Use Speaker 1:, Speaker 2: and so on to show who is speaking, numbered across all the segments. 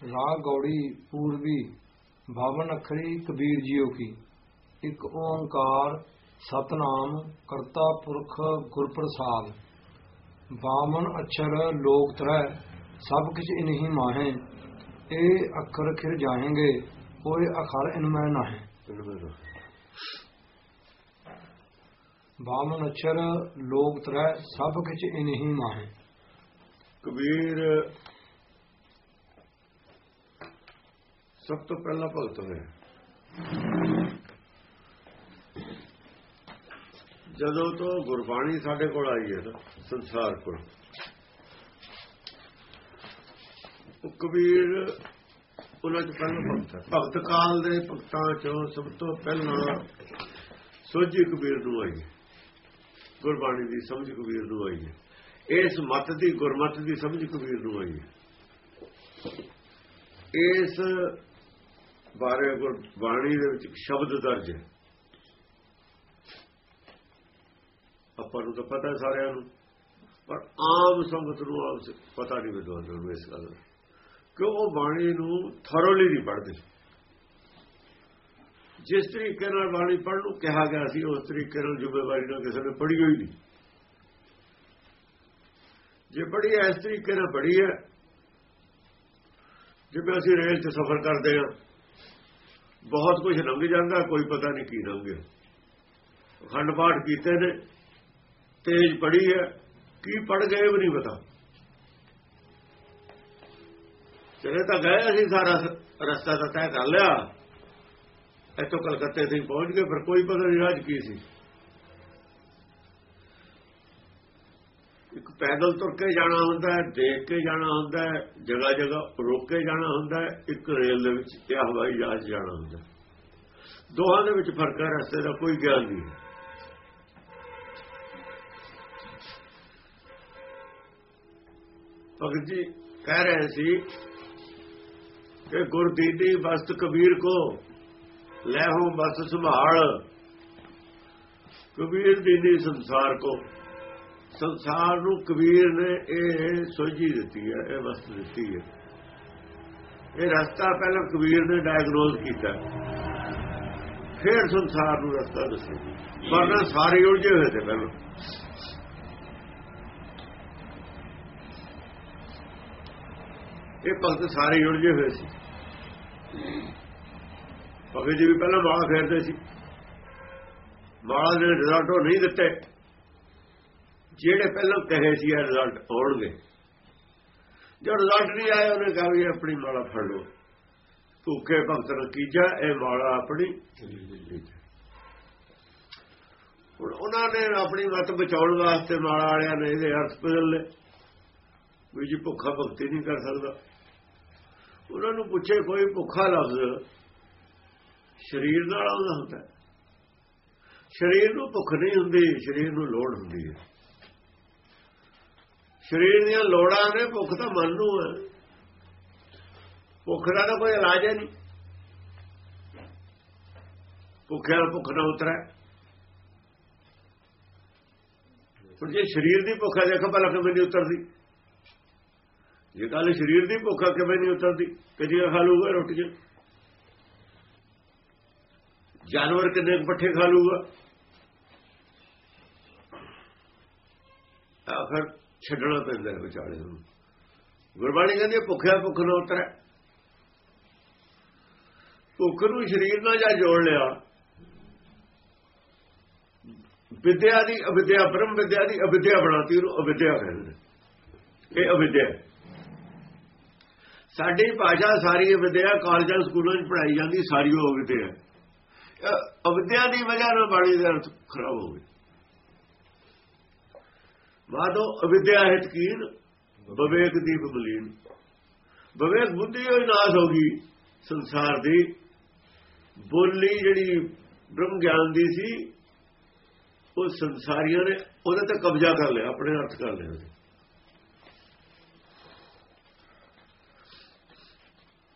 Speaker 1: ਰਾਗ ਗੌੜੀ ਪੂਰਬੀ ਬਾਵਨ ਅਖਰੀ ਕਬੀਰ ਜੀਓ ਕੀ। ਇੱਕ ਓੰਕਾਰ ਸਤਨਾਮ ਕਰਤਾ ਪੁਰਖ ਗੁਰ ਪ੍ਰਸਾਦ ਬਾਵਨ ਅਛਰ ਲੋਕ ਤਰੈ ਸਭ ਕੁਝ ਇਨਹੀ ਮਾਹੇ। ਇਹ ਅੱਖਰ ਖਿਰ ਜਾਏਂਗੇ, ਕੋਈ ਅਖਰ ਇਨ ਮੈਂ ਨਾਹੀਂ। ਬਾਵਨ ਅਛਰ ਲੋਕ ਤਰੈ ਸਭ ਕੁਝ ਇਨਹੀ ਮਾਹੇ।
Speaker 2: ਕਬੀਰ ਸਭ ਤੋਂ ਪਹਿਲਾਂ ਭਗਤ ਹੋਇਆ ਜਦੋਂ ਤੋਂ ਗੁਰਬਾਣੀ ਸਾਡੇ ਕੋਲ ਆਈ ਹੈ ਸੰਸਾਰ ਕੋਲ ਕਬੀਰ ਉਹਨਾਂ ਚ ਪਹਿਲਾਂ ਭਗਤ ਭਗਤ ਕਾਲ ਦੇ ਭਗਤਾਂ ਚੋਂ ਸਭ ਤੋਂ ਪਹਿਲਾਂ ਸੋਝੀ ਕਬੀਰ ਨੂੰ ਆਈ ਗੁਰਬਾਣੀ ਦੀ ਸਮਝ ਕਬੀਰ ਨੂੰ ਆਈ ਹੈ। ਇਸ ਮਤ ਦੀ ਗੁਰਮਤ ਦੀ ਸਮਝ ਕਬੀਰ ਨੂੰ ਆਈ ਹੈ। ਇਸ ਬਾਰੇ ਗੁਰਬਾਣੀ ਦੇ ਵਿੱਚ ਸ਼ਬਦ ਦਰਜ ਹੈ। ਆਪਾਂ ਨੂੰ ਤਾਂ ਪਤਾ ਸਾਰਿਆਂ ਨੂੰ। ਪਰ ਆਮ ਸੰਗਤ ਨੂੰ ਆਪ ਪਤਾ ਨਹੀਂ ਵਿਦਵਾਨਾਂ ਨੂੰ ਇਸ ਗੱਲ ਦਾ। ਕਿਉਂ ਉਹ ਬਾਣੀ ਨੂੰ ਥਰੋਲੀ ਨਹੀਂ ਪੜ੍ਹਦੇ? ਜਿਸ ਤਰੀਕੇ ਨਾਲ ਬਾਣੀ ਪੜ੍ਹਨ ਨੂੰ ਕਿਹਾ ਗਿਆ ਸੀ, ਉਸ ਤਰੀਕੇ ਨਾਲ ਜ਼ਿੰਮੇਵਾਰੀ ਨਾਲ ਕਿਸੇ ਨੇ ਪੜ੍ਹੀ ਹੋਈ ਨਹੀਂ। ਜੇ ਪੜ੍ਹੀ ਹੈ, ਇਸ ਤਰੀਕੇ ਨਾਲ ਪੜ੍ਹੀ ਹੈ। ਜਿਵੇਂ ਅਸੀਂ ਰੇਲ 'ਚ ਸਫ਼ਰ ਕਰਦੇ ਹਾਂ ਬਹੁਤ ਕੁਝ ਲੰਘ ਜਾਂਦਾ, ਕੋਈ ਪਤਾ ਨਹੀਂ ਕੀ ਲੰਘ ਗਿਆ। ਖੰਡ ਪਾਠ ਕੀਤੇ ਨੇ, ਤੇਜ ਪੜੀ ਹੈ, ਕੀ ਪੜ ਗਏ ਵੀ ਨਹੀਂ ਪਤਾ। ਚਲੇ ਤਾਂ ਗਏ ਅਸੀਂ ਸਾਰਾ ਰਸਤਾ ਤਾਂ ਤੈਅ ਕਰ ਲਿਆ। ਇੱਥੋਂ ਕਲਕੱਤੇ ਤੱਕ ਪਹੁੰਚ ਗਏ ਪਰ ਕੋਈ ਪਤਾ ਨਹੀਂ ਰਾਜ ਕੀ ਸੀ ਇੱਕ ਪੈਦਲ ਤੁਰ ਕੇ ਜਾਣਾ ਹੁੰਦਾ ਹੈ, ਦੇਖ ਕੇ ਜਾਣਾ ਹੁੰਦਾ ਹੈ ਜਗਾ ਜਗਾ ਰੁਕ ਕੇ ਜਾਣਾ ਹੁੰਦਾ ਹੈ, ਇੱਕ ਰੇਲ ਦੇ ਵਿੱਚ ਜਾਂ ਹਵਾਈ ਜਹਾਜ਼ ਜਾਣਾ ਹੁੰਦਾ ਦੋਹਾਂ ਦੇ ਵਿੱਚ ਫ਼ਰਕ ਹੈ, ਰਸਤੇ ਦਾ ਕੋਈ ਗਿਆਨ ਨਹੀਂ ਭਗਤ ਜੀ, ਕਹਿ ਰਹੇ ਸੀ ਕਿ ਗੁਰਦੀਦੀ ਬਸਤ ਕਬੀਰ ਕੋ ਲੈ ਹੋ ਬਸ ਸੰਭਾਲ, ਕਬੀਰ ਦੀਦੀ ਸੰਸਾਰ ਕੋ। ਸੰਸਾਰ ਨੂੰ ਕਬੀਰ ਨੇ ਇਹ ਸੋਝੀ ਦਿੱਤੀ ਹੈ, ਇਹ ਵਸਤ ਦਿੱਤੀ ਹੈ। ਇਹ ਰਸਤਾ ਪਹਿਲਾਂ ਕਬੀਰ ਨੇ ਡਾਇਗਨੋਸ ਕੀਤਾ। ਫਿਰ ਸੰਸਾਰ ਨੂੰ ਰਸਤਾ ਦੱਸਿਆ। ਵਰਨਾ ਸਾਰੇ ਉਲਝੇ ਹੋਏ ਤੇ ਪਹਿਲਾਂ। ਇਹ ਭਗਤ ਸਾਰੇ ਉਲਝੇ ਹੋਏ ਸੀ। ਭਗਤ ਜੀ ਵੀ ਪਹਿਲਾਂ ਮਾਲਾ ਫੇਰਦੇ ਸੀ। ਮਾਲਾ ਦੇ ਰਿਜ਼ਲਟ ਉਹ ਨਹੀਂ ਦਿੱਤੇ। ਜਿਹੜੇ ਪਹਿਲਾਂ ਕਹੇ ਸੀ ਇਹ ਰਿਜ਼ਲਟ ਆਉਣਗੇ। ਜੋ ਰਿਜ਼ਲਟ ਨਹੀਂ ਆਇਆ, ਉਹਨੇ ਕਹਾ ਵੀ ਆਪਣੀ ਮਾਲਾ ਫੜ ਲਓ। ਭੁੱਖੇ ਭਗਤ ਨੂੰ ਇਹ ਮਾਲਾ ਆਪਣੀ ਹੁਣ ਉਹਨਾਂ ਨੇ ਆਪਣੀ ਮਤ ਬਚਾਉਣ ਵਾਸਤੇ ਮਾਲਾ ਵਾਲਿਆਂ ਨੇ ਇਹਦੇ ਅਰਥ ਬਦਲ ਲਏ ਵੀ ਜੀ ਭੁੱਖਾ ਭਗਤੀ ਨਹੀਂ ਕਰ ਸਕਦਾ। ਉਹਨਾਂ ਨੂੰ ਪੁੱਛੇ, ਕੋਈ ਭੁੱਖਾ ਲਫ਼ਜ਼ ਸਰੀਰ ਨਾਲ ਆਉਂਦਾ ਹੁੰਦਾ। ਸਰੀਰ ਨੂੰ ਭੁੱਖ ਨਹੀਂ ਹੁੰਦੀ, ਸਰੀਰ ਨੂੰ ਲੋੜ ਹੁੰਦੀ ਹੈ। ਸਰੀਰ ਦੀਆਂ ਲੋੜਾਂ ਨੇ, ਭੁੱਖ ਤਾਂ ਮਨ ਨੂੰ ਹੈ ਭੁੱਖ ਦਾ ਤਾਂ ਕੋਈ ਇਲਾਜ ਹੈ ਨਹੀਂ। ਭੁੱਖਿਆ ਭੁੱਖ ਨਾ ਉਤਰੇ। ਹੁਣ ਜੇ ਸਰੀਰ ਦੀ ਭੁੱਖ ਹੈ, ਦੇਖੋ ਭਲਾ ਕਿਵੇਂ ਨਹੀਂ ਉਤਰਦੀ। ਜੇ ਗੱਲ ਸਰੀਰ ਦੀ ਭੁੱਖ ਕਿਵੇਂ ਨਹੀਂ ਉਤਰਦੀ। ਕਦੀ ਖਾ ਲੂਗਾ ਰੋਟੀ ਜਾਨਵਰ ਕਿੰਨੇ ਪੱਠੇ ਖਾ ਲੂਗਾ ਆਖਰ ਛੱਡਣਾ ਪੈਂਦਾ ਵਿਚਾਲੇ ਨੂੰ। ਗੁਰਬਾਣੀ ਕਹਿੰਦੀ ਭੁੱਖਿਆ ਭੁੱਖ ਨਾ ਉਤਰੇ। ਭੁੱਖ ਨੂੰ ਸਰੀਰ ਨਾਲ ਜਾਂ ਜੋੜ ਲਿਆ। ਵਿਦਿਆ ਦੀ ਅਵਿਦਿਆ, ਬ੍ਰਹਮ ਵਿਦਿਆ ਦੀ ਅਵਿਦਿਆ ਬਣਾਤੀ, ਉਹਨੂੰ ਅਵਿਦਿਆ ਕਹਿੰਦੇ ਇਹ ਅਵਿਦਿਆ ਸਾਡੀ ਭਾਸ਼ਾ ਸਾਰੀ ਵਿਦਿਆ ਕਾਲਜਾਂ, ਸਕੂਲਾਂ 'ਚ ਪੜਾਈ ਜਾਂਦੀ, ਸਾਰੀ ਉਹ ਵਿਦਿਆ ਅਵਿਦਿਆ ਦੀ ਵਜ੍ਹਾ ਨਾਲ ਬਾਣੀ ਦਾ ਅਰਥ ਖਰਾਬ ਹੋ ਗਿਆ ਬਾਦੋ ਅਵਿਦਿਆ ਹਿਤਕੀਨ ਵਿਵੇਕ ਦੀ ਬਬਲੀਨ। ਵਿਵੇਕ ਬੁੱਧੀ ਹੋਈ ਨਾਸ ਹੋ ਗਈ ਸੰਸਾਰ ਦੀ। ਬੋਲੀ ਜਿਹੜੀ ਬ੍ਰਹਮ ਗਿਆਨ ਦੀ ਸੀ, ਉਹ ਸੰਸਾਰੀਆਂ ਨੇ ਉਹਦੇ ਤੇ ਕਬਜ਼ਾ ਕਰ ਲਿਆ, ਆਪਣੇ ਅਰਥ ਕਰ ਲਿਆ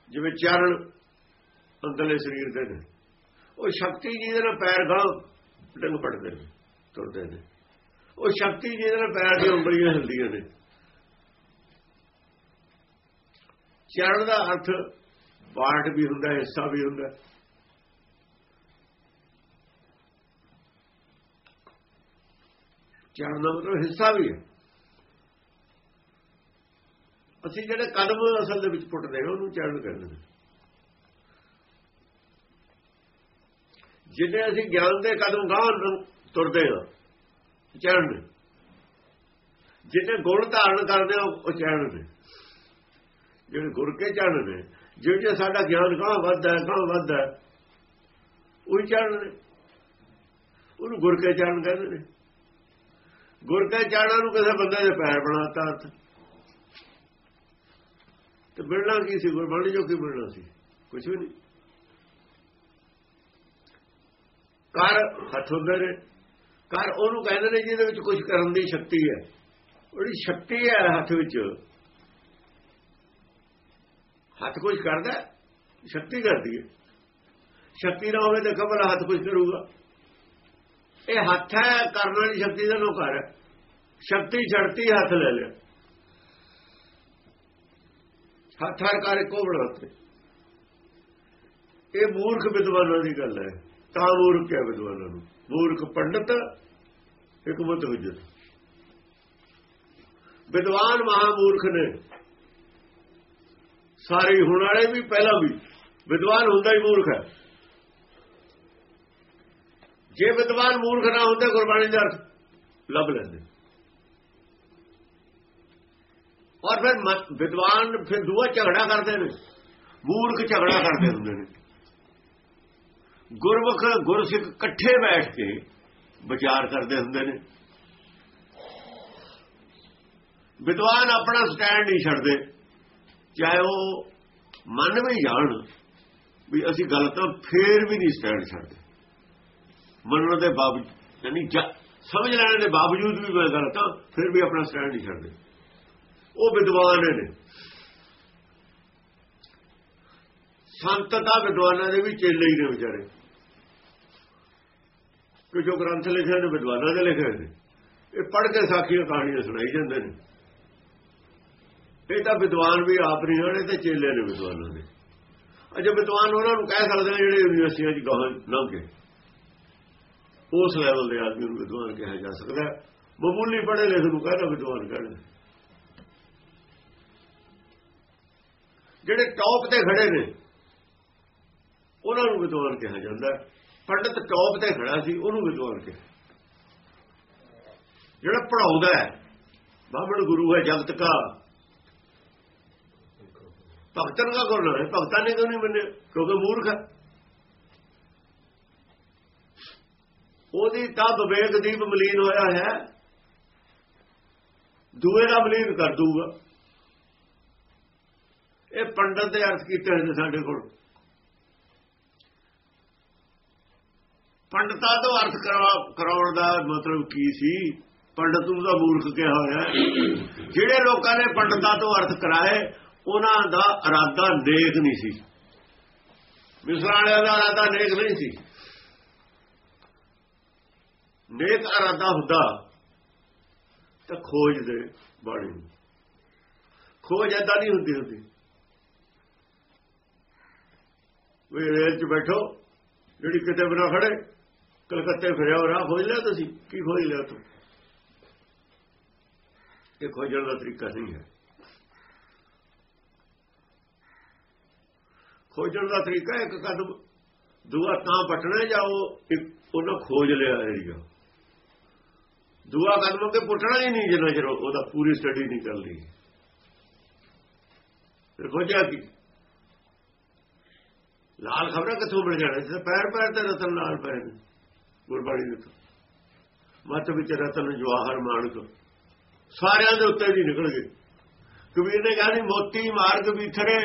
Speaker 2: ਜਿਵੇਂ ਚਰਨ ਅੰਦਰਲੇ ਸਰੀਰ ਦੇ ਨੇ, ਉਹ ਸ਼ਕਤੀ ਜਿਹਦੇ ਨਾਲ ਪੈਰ ਗਾਂ ਡੰਗ ਪੜਦੇ ਨੇ, ਤੁਰਦੇ ਨੇ। ਉਹ ਸ਼ਕਤੀ ਜਿਹਦੇ ਨਾਲ ਪੈਰ ਦੀਆਂ ਉਂਗਲੀਆਂ ਹਿਲਦੀਆਂ ਨੇ। ਚੜ੍ਹਨ ਦਾ ਅਰਥ ਪਾਰਟ ਵੀ ਹੁੰਦਾ, ਹਿੱਸਾ ਵੀ ਹੁੰਦਾ। ਚੜ੍ਹਨ ਦਾ ਮਤਲਬ ਹਿੱਸਾ ਵੀ ਹੈ। ਅਸੀਂ ਜਿਹੜੇ ਕਦਮ ਅਸਲ ਦੇ ਵਿੱਚ ਪੁੱਟਦੇ ਹਾਂ, ਉਹਨੂੰ ਚੜ੍ਹਨ ਕਹਿੰਦੇ ਨੇ। ਜਿੱਦੇ ਅਸੀਂ ਗਿਆਨ ਦੇ ਕਦਮ ਗਾਂ ਤੁਰਦੇ ਹਾਂ ਚਰਨ ਨੇ ਜਿੱਦੇ ਗੁਣ ਧਾਰਨ ਕਰਦੇ ਉਹ ਚਰਨ ਨੇ ਜਿਹੜੇ ਗੁਰ ਕੇ ਚਰਨ ਨੇ ਜਿਹੜੇ ਸਾਡਾ ਗਿਆਨ ਗਾਂ ਵੱਧਦਾ ਹੈ ਵੱਧਦਾ ਹੈ, ਉਹ ਚਰਨ ਨੇ ਉਹਨੂੰ ਗੁਰ ਕੇ ਚਰਨ ਕਹਿੰਦੇ ਨੇ। ਗੁਰ ਕੇ ਚਰਨਾਂ ਨੂੰ ਕਿਸੇ ਬੰਦੇ ਦੇ ਪੈਰ ਬਣਾਤਾ ਹੱਥ। ਤੇ ਮਿਲਣਾ ਕੀ ਸੀ? ਗੁਰਬਾਣੀ ਜੋ ਕੀ ਮਿਲਣਾ ਸੀ? ਕੁਝ ਵੀ ਨਹੀਂ। ਕਰ ਹੱਥ ਹੁੰਦੇ ਨੇ। ਕਰ ਉਹਨੂੰ ਕਹਿੰਦੇ ਨੇ ਜਿਹਦੇ ਵਿੱਚ ਕੁਝ ਕਰਨ ਦੀ ਸ਼ਕਤੀ ਹੈ। ਉਹਦੀ ਸ਼ਕਤੀ ਹੈ ਹੱਥ ਵਿੱਚ। ਹੱਥ ਕੁਝ ਕਰਦਾ ਸ਼ਕਤੀ ਕਰਦੀ ਹੈ। ਸ਼ਕਤੀ ਨਾ ਹੋਵੇ ਤਾਂ ਖਬਰ ਹੱਥ ਕੁਝ ਕਰੂਗਾ। ਇਹ ਹੱਥ ਹੈ ਕਰਨ ਵਾਲੀ ਸ਼ਕਤੀ ਦਾ ਨੋਕਰ ਹੈ। ਸ਼ਕਤੀ ਛੜਤੀ ਹੱਥ ਲੈ ਲਿਆ। ਹੱਥ ਹਰ ਕਾਰੇ ਕੋ ਬਣਾਤੇ ਇਹ ਮੂਰਖ ਵਿਦਵਾਨਾਂ ਦੀ ਗੱਲ ਹੈ। ਤਾਂ ਮੂਰਖ ਹੈ ਵਿਦਵਾਨਾਂ ਨੂੰ। ਮੂਰਖ ਪੰਡਤ ਹਕਮਤ ਹੁਜਤ ਵਿਦਵਾਨ ਮਹਾਮੂਰਖ ਨੇ ਸਾਰੇ ਹੁਣ ਵਾਲੇ ਵੀ, ਪਹਿਲਾਂ ਵੀ ਵਿਦਵਾਨ ਹੁੰਦਾ ਹੀ ਮੂਰਖ ਹੈ। ਜੇ ਵਿਦਵਾਨ ਮੂਰਖ ਨਾ ਹੁੰਦੇ, ਗੁਰਬਾਣੀ ਦਾ ਅਰਥ ਲੱਭ ਲੈਂਦੇ। ਔਰ ਫਿਰ ਵਿਦਵਾਨ ਫਿਰ ਦੂਆ ਝਗੜਾ ਕਰਦੇ ਨੇ। ਮੂਰਖ ਝਗੜਾ ਕਰਦੇ ਹੁੰਦੇ ਨੇ। ਗੁਰਮੁਖ, ਗੁਰਸਿੱਖ ਇਕੱਠੇ ਬੈਠ ਕੇ ਵਿਚਾਰ ਕਰਦੇ ਹੁੰਦੇ ਨੇ। ਵਿਦਵਾਨ ਆਪਣਾ ਸਟੈਂਡ ਨਹੀਂ ਛੱਡਦੇ। ਚਾਹੇ ਉਹ ਮੰਨ ਵੀ ਜਾਣ ਵੀ ਅਸੀਂ ਗਲਤ ਹਾਂ ਫੇਰ ਵੀ ਨਹੀਂ ਸਟੈਂਡ ਛੱਡਦੇ। ਮੰਨਣ ਦੇ ਬਾਵਜੂਦ, ਯਾਨੀ ਸਮਝ ਲੈਣ ਦੇ ਬਾਵਜੂਦ ਵੀ ਮੈਂ ਗਲਤ ਹਾਂ ਫਿਰ ਵੀ ਆਪਣਾ ਸਟੈਂਡ ਨਹੀਂ ਛੱਡਦੇ। ਉਹ ਵਿਦਵਾਨ ਨੇ। ਸੰਤ ਤਾਂ ਵਿਦਵਾਨਾਂ ਦੇ ਵੀ ਚੇਲੇ ਹੀ ਨੇ ਵਿਚਾਰੇ। ਕਿ ਜੋ ਗ੍ਰੰਥ ਲਿਖੇ ਨੇ ਵਿਦਵਾਨਾਂ ਨੇ ਲਿਖੇ ਨੇ ਇਹ ਪੜ੍ਹ ਕੇ ਸਾਖੀਆਂ ਕਹਾਣੀਆਂ ਸੁਣਾਈ ਜਾਂਦੇ ਨੇ। ਇਹ ਤਾਂ ਵਿਦਵਾਨ ਵੀ ਆਪ ਨਹੀਂ ਹੋਣੇ ਤੇ ਚੇਲੇ ਨੇ ਵਿਦਵਾਨਾਂ ਦੇ। ਅਜੇ ਵਿਦਵਾਨ ਉਹਨਾਂ ਨੂੰ ਕਹਿ ਸਕਦੇ ਨੇ ਜਿਹੜੇ ਯੂਨੀਵਰਸਿਟੀਆਂ 'ਚ ਗਾਹਾਂ ਲੰਘ ਉਸ ਲੈਵਲ ਦੇ ਆਦਮੀ ਨੂੰ ਵਿਦਵਾਨ ਕਿਹਾ ਜਾ ਸਕਦਾ ਹੈ। ਮਾਮੂਲੀ ਪੜ੍ਹੇ ਲਿਖੇ ਨੂੰ ਕਹਿੰਦਾ ਵਿਦਵਾਨ ਕਹਿੰਦੇ ਜਿਹੜੇ ਟੌਪ ਤੇ ਖੜੇ ਨੇ, ਉਹਨਾਂ ਨੂੰ ਵਿਦਵਾਨ ਕਿਹਾ ਜਾਂਦਾ ਹੈ। ਪੰਡਤ ਟੌਪ ਤੇ ਖੜਾ ਸੀ, ਉਹਨੂੰ ਵਿਦਵਾਨ ਕੇ। ਜਿਹੜਾ ਪੜਾਉਂਦਾ ਹੈ, ਬਾਹਮਣ ਗੁਰੂ ਹੈ, ਜਗਤ ਕਾ। ਭਗਤਨ ਦਾ ਗੁਰੂ ਹੈ ਭਗਤਾਂ ਨੇ ਕਿਉਂ ਨਹੀਂ ਮੰਨੇ? ਕਿਉਂਕਿ ਮੂਰਖ ਹੈ। ਉਹਦੀ ਤਾਂ ਵਿਵੇਕ ਦੀਪ ਮਲੀਨ ਹੋਇਆ ਹੈ। ਦੂਏ ਦਾ ਮਲੀਨ ਕਰ ਦੂਗਾ ਇਹ ਪੰਡਤ ਦੇ ਅਰਥ ਕੀਤੇ ਹੋਏ ਨੇ ਸਾਡੇ ਕੋਲ। ਪੰਡਤਾਂ ਤੋਂ ਅਰਥ ਕਰਾਉਣ ਦਾ ਮਤਲਬ ਕੀ ਸੀ? ਪੰਡਤ ਨੂੰ ਤਾਂ ਮੂਰਖ ਕਿਹਾ ਹੋਇਆ ਜਿਹੜੇ ਲੋਕਾਂ ਨੇ ਪੰਡਤਾਂ ਤੋਂ ਅਰਥ ਕਰਾਏ, ਉਹਨਾਂ ਦਾ ਇਰਾਦਾ ਨੇਕ ਨਹੀਂ ਸੀ। ਮਿਸਰਾਂ ਦਾ ਇਰਾਦਾ ਨੇਕ ਨਹੀਂ ਸੀ। ਨੇਕ ਇਰਾਦਾ ਹੁੰਦਾ ਤਾਂ ਖੋਜ ਦੇ ਬਾਣੀ। ਖੋਜ ਏਦਾਂ ਨਹੀਂ ਹੁੰਦੀ ਹੁੰਦੀ। ਵੀ ਰੇਲ 'ਚ ਬੈਠੋ, ਜਿਹੜੀ ਕਿਤੇ ਬਣਾ ਖੜੇ। ਕਲਕੱਤੇ ਫਿਰਿਆ ਹੋ ਰਾਹ ਖੋਜ ਲਿਆ ਤੁਸੀਂ? ਕੀ ਖੋਜ ਲਿਆ ਤੂੰ? ਇਹ ਖੋਜਣ ਦਾ ਤਰੀਕਾ ਨਹੀਂ ਹੈ। ਖੋਜਣ ਦਾ ਤਰੀਕਾ ਇੱਕ ਕਦਮ, ਦੂਆ ਤਾਂ ਪਟਣਾ ਜਾਓ ਇੱਕ ਉਹਨਾਂ ਖੋਜ ਲਿਆ ਏਰੀਆ ਦੂਆ ਕਦਮ ਤੇ ਪੁੱਟਣਾ ਹੀ ਨਹੀਂ ਜਿੰਨਾ ਚਿਰ ਉਹਦਾ ਪੂਰੀ ਸਟੱਡੀ ਨਹੀਂ ਚੱਲ ਰਹੀ। ਫਿਰ ਖੋਜਿਆ ਕੀ? ਲਾਲ ਖਬਰਾਂ ਕਿੱਥੋਂ ਮਿਲ ਜਾਣਾ ਜਿੱਥੇ ਪੈਰ ਪੈਰ ਤੇ ਰਤਨ ਲਾਲ ਪਏ ਨੇ। ਗੁਰਬਾਣੀ ਦੇ ਤੋਂ ਮੱਤ ਵਿੱਚ ਰਤਨ, ਜਵਾਹਰ ਮਾਨਕ ਸਾਰਿਆਂ ਦੇ ਉੱਤੇ ਜੀ ਨਿਕਲ ਗਏ ਕਬੀਰ ਨੇ ਕਿਹਾ ਸੀ, ਮੋਤੀ, ਮਾਰਗ ਵਿਥਰੇ,